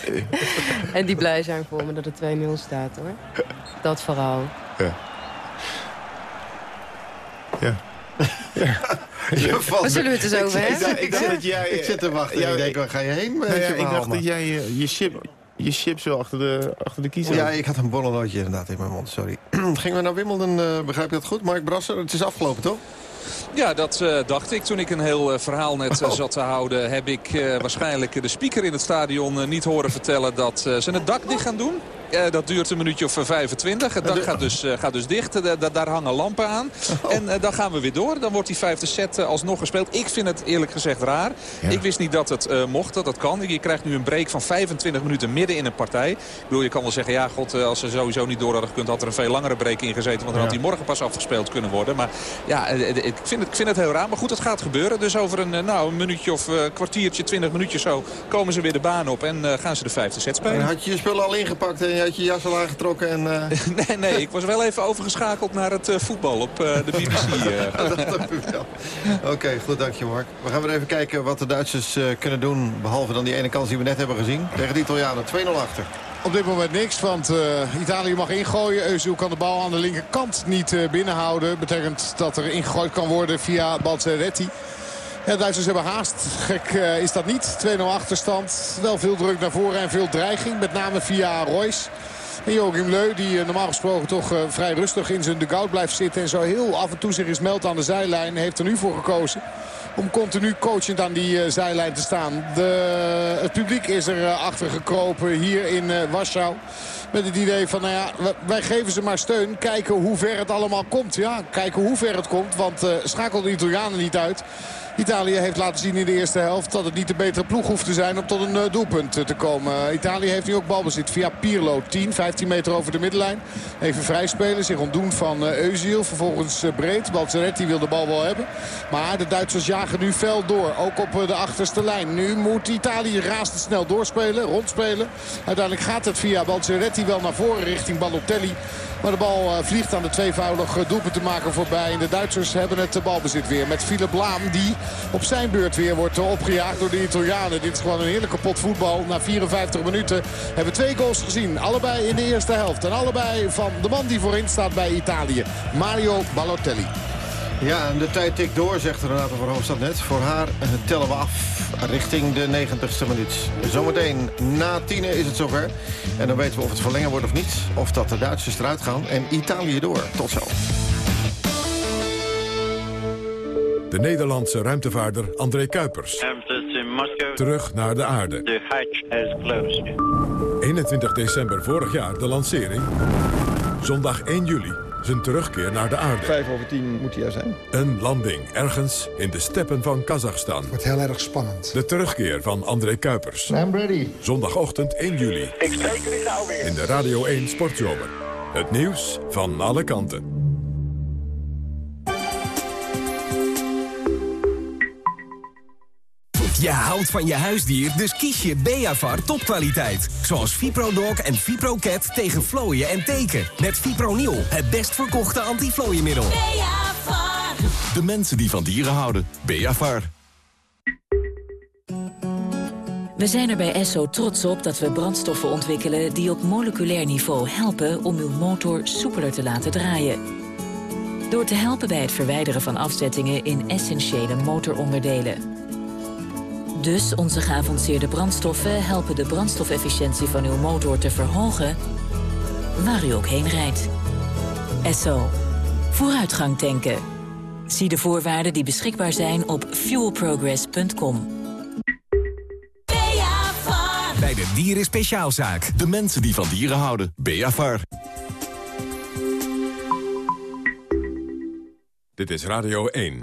en die blij zijn voor me dat het 2-0 staat, hoor. Dat vooral. Ja. Ja. ja. Waar zullen we het eens over hebben? Ik, ik, ik, jij, ik zit te wachten ja, ik denk, waar ga je heen? Nou ja, ik dacht dat jij je chip je chips wel achter de, achter de kiezer. Ja, ik had een borrelnootje inderdaad in mijn mond, sorry. Gingen we naar Wimbledon, uh, begrijp je dat goed? Mark Brasser, het is afgelopen, toch? Ja, dat uh, dacht ik. Toen ik een heel uh, verhaal net uh, Oh. zat te houden... heb ik waarschijnlijk de speaker in het stadion niet horen vertellen... dat ze het dak dicht gaan doen. Dat duurt een minuutje of 25. Het dak gaat dus, gaat dus dicht. daar hangen lampen aan. Oh. En dan gaan we weer door. Dan wordt die vijfde set alsnog gespeeld. Ik vind het eerlijk gezegd raar. Ja. Ik wist niet dat het mocht, dat dat kan. Je krijgt nu een break van 25 minuten midden in een partij. Ik bedoel, je kan wel zeggen, ja god, als ze sowieso niet door hadden gekund... had er een veel langere break in gezeten. Want dan Ja. had die morgen pas afgespeeld kunnen worden. Maar ja, ik vind, het, ik vind het heel raar. Maar goed, het gaat gebeuren. Dus over een, eh, nou, een minuutje of kwartiertje, twintig minuutjes zo... komen ze weer de baan op en gaan ze de vijfde set spelen. En had je je spullen al ingepakt en je had je jas al aangetrokken en... Uh... nee, nee, ik was wel even overgeschakeld naar het uh, voetbal op uh, de BBC. Oké, okay, goed, dank je Mark. We gaan weer even kijken wat de Duitsers uh, kunnen doen... behalve dan die ene kans die we net hebben gezien. Tegen de Italianen, 2-0 achter. Op dit moment niks, want uh, Italië mag ingooien. Eusiel kan de bal aan de linkerkant niet uh, binnenhouden. Betekent dat er ingegooid kan worden via Balzeretti. Ja, de Duitsers hebben haast. Gek uh, is dat niet. 2-0 achterstand. Wel veel druk naar voren en veel dreiging. Met name via Royce. En Joachim Leu, die uh, normaal gesproken toch uh, vrij rustig in zijn dugout blijft zitten... en zo heel af en toe zich eens meldt aan de zijlijn... heeft er nu voor gekozen om continu coachend aan die uh, zijlijn te staan. De, het publiek is er uh, achter gekropen hier in uh, Warschau. Met het idee van, nou ja, wij geven ze maar steun. Kijken hoe ver het allemaal komt. Ja, kijken hoe ver het komt. Want schakel de Italianen niet uit. Italië heeft laten zien in de eerste helft dat het niet de betere ploeg hoeft te zijn om tot een eh, doelpunt eh, te komen. Uh, Italië heeft nu ook balbezit via Pirlo. 10, 15 meter over de middenlijn. Even vrij spelen, zich ontdoen van Eusiel. Vervolgens breed. Balzaretti wil de bal wel hebben. Maar de Duitsers jagen nu fel door. Ook op de achterste lijn. Nu moet Italië razendsnel doorspelen, rondspelen. Uiteindelijk gaat het via Balzaretti wel naar voren richting Balotelli. Maar de bal uh, vliegt aan de tweevoudig doelpunt te maken voorbij. En de Duitsers hebben het balbezit weer met Philip Laam. Die op zijn beurt weer wordt opgejaagd door de Italianen. Dit is gewoon een heerlijke pot voetbal. Na 54 minuten hebben we twee goals gezien. Allebei in de eerste helft. En allebei van de man die voorin staat bij Italië. Mario Balotelli. Ja, en de tijd tikt door, zegt Renate van Hoofdstad net. Voor haar uh, tellen we af richting de 90ste minuut. Zometeen na tienen is het zover. En dan weten we of het verlengen wordt of niet. Of dat de Duitsers eruit gaan en Italië door. Tot zo. De Nederlandse ruimtevaarder André Kuipers. Terug naar de aarde. The hatch has closed. 21 december vorig jaar de lancering. Zondag 1 juli zijn terugkeer naar de aarde. Vijf over tien moet hij er zijn. Een landing ergens in de steppen van Kazachstan. Wordt heel erg spannend. De terugkeer van André Kuipers. I'm ready. Zondagochtend 1 juli. Ik steek er nou weer. In de Radio 1 Sportzomer. Het nieuws van alle kanten. Je houdt van je huisdier, dus kies je Beavar topkwaliteit. Zoals ViproDog en ViproCat tegen vlooien en teken. Met Fipronil, het best verkochte antiflooienmiddel. Beavar. De mensen die van dieren houden. Beavar. We zijn er bij Esso trots op dat we brandstoffen ontwikkelen... die op moleculair niveau helpen om uw motor soepeler te laten draaien. Door te helpen bij het verwijderen van afzettingen in essentiële motoronderdelen. Dus onze geavanceerde brandstoffen helpen de brandstofefficiëntie van uw motor te verhogen... waar u ook heen rijdt. Esso. Vooruitgang tanken. Zie de voorwaarden die beschikbaar zijn op fuelprogress.com. Bij de Dieren Speciaalzaak. De mensen die van dieren houden. Beavar. Dit is Radio 1.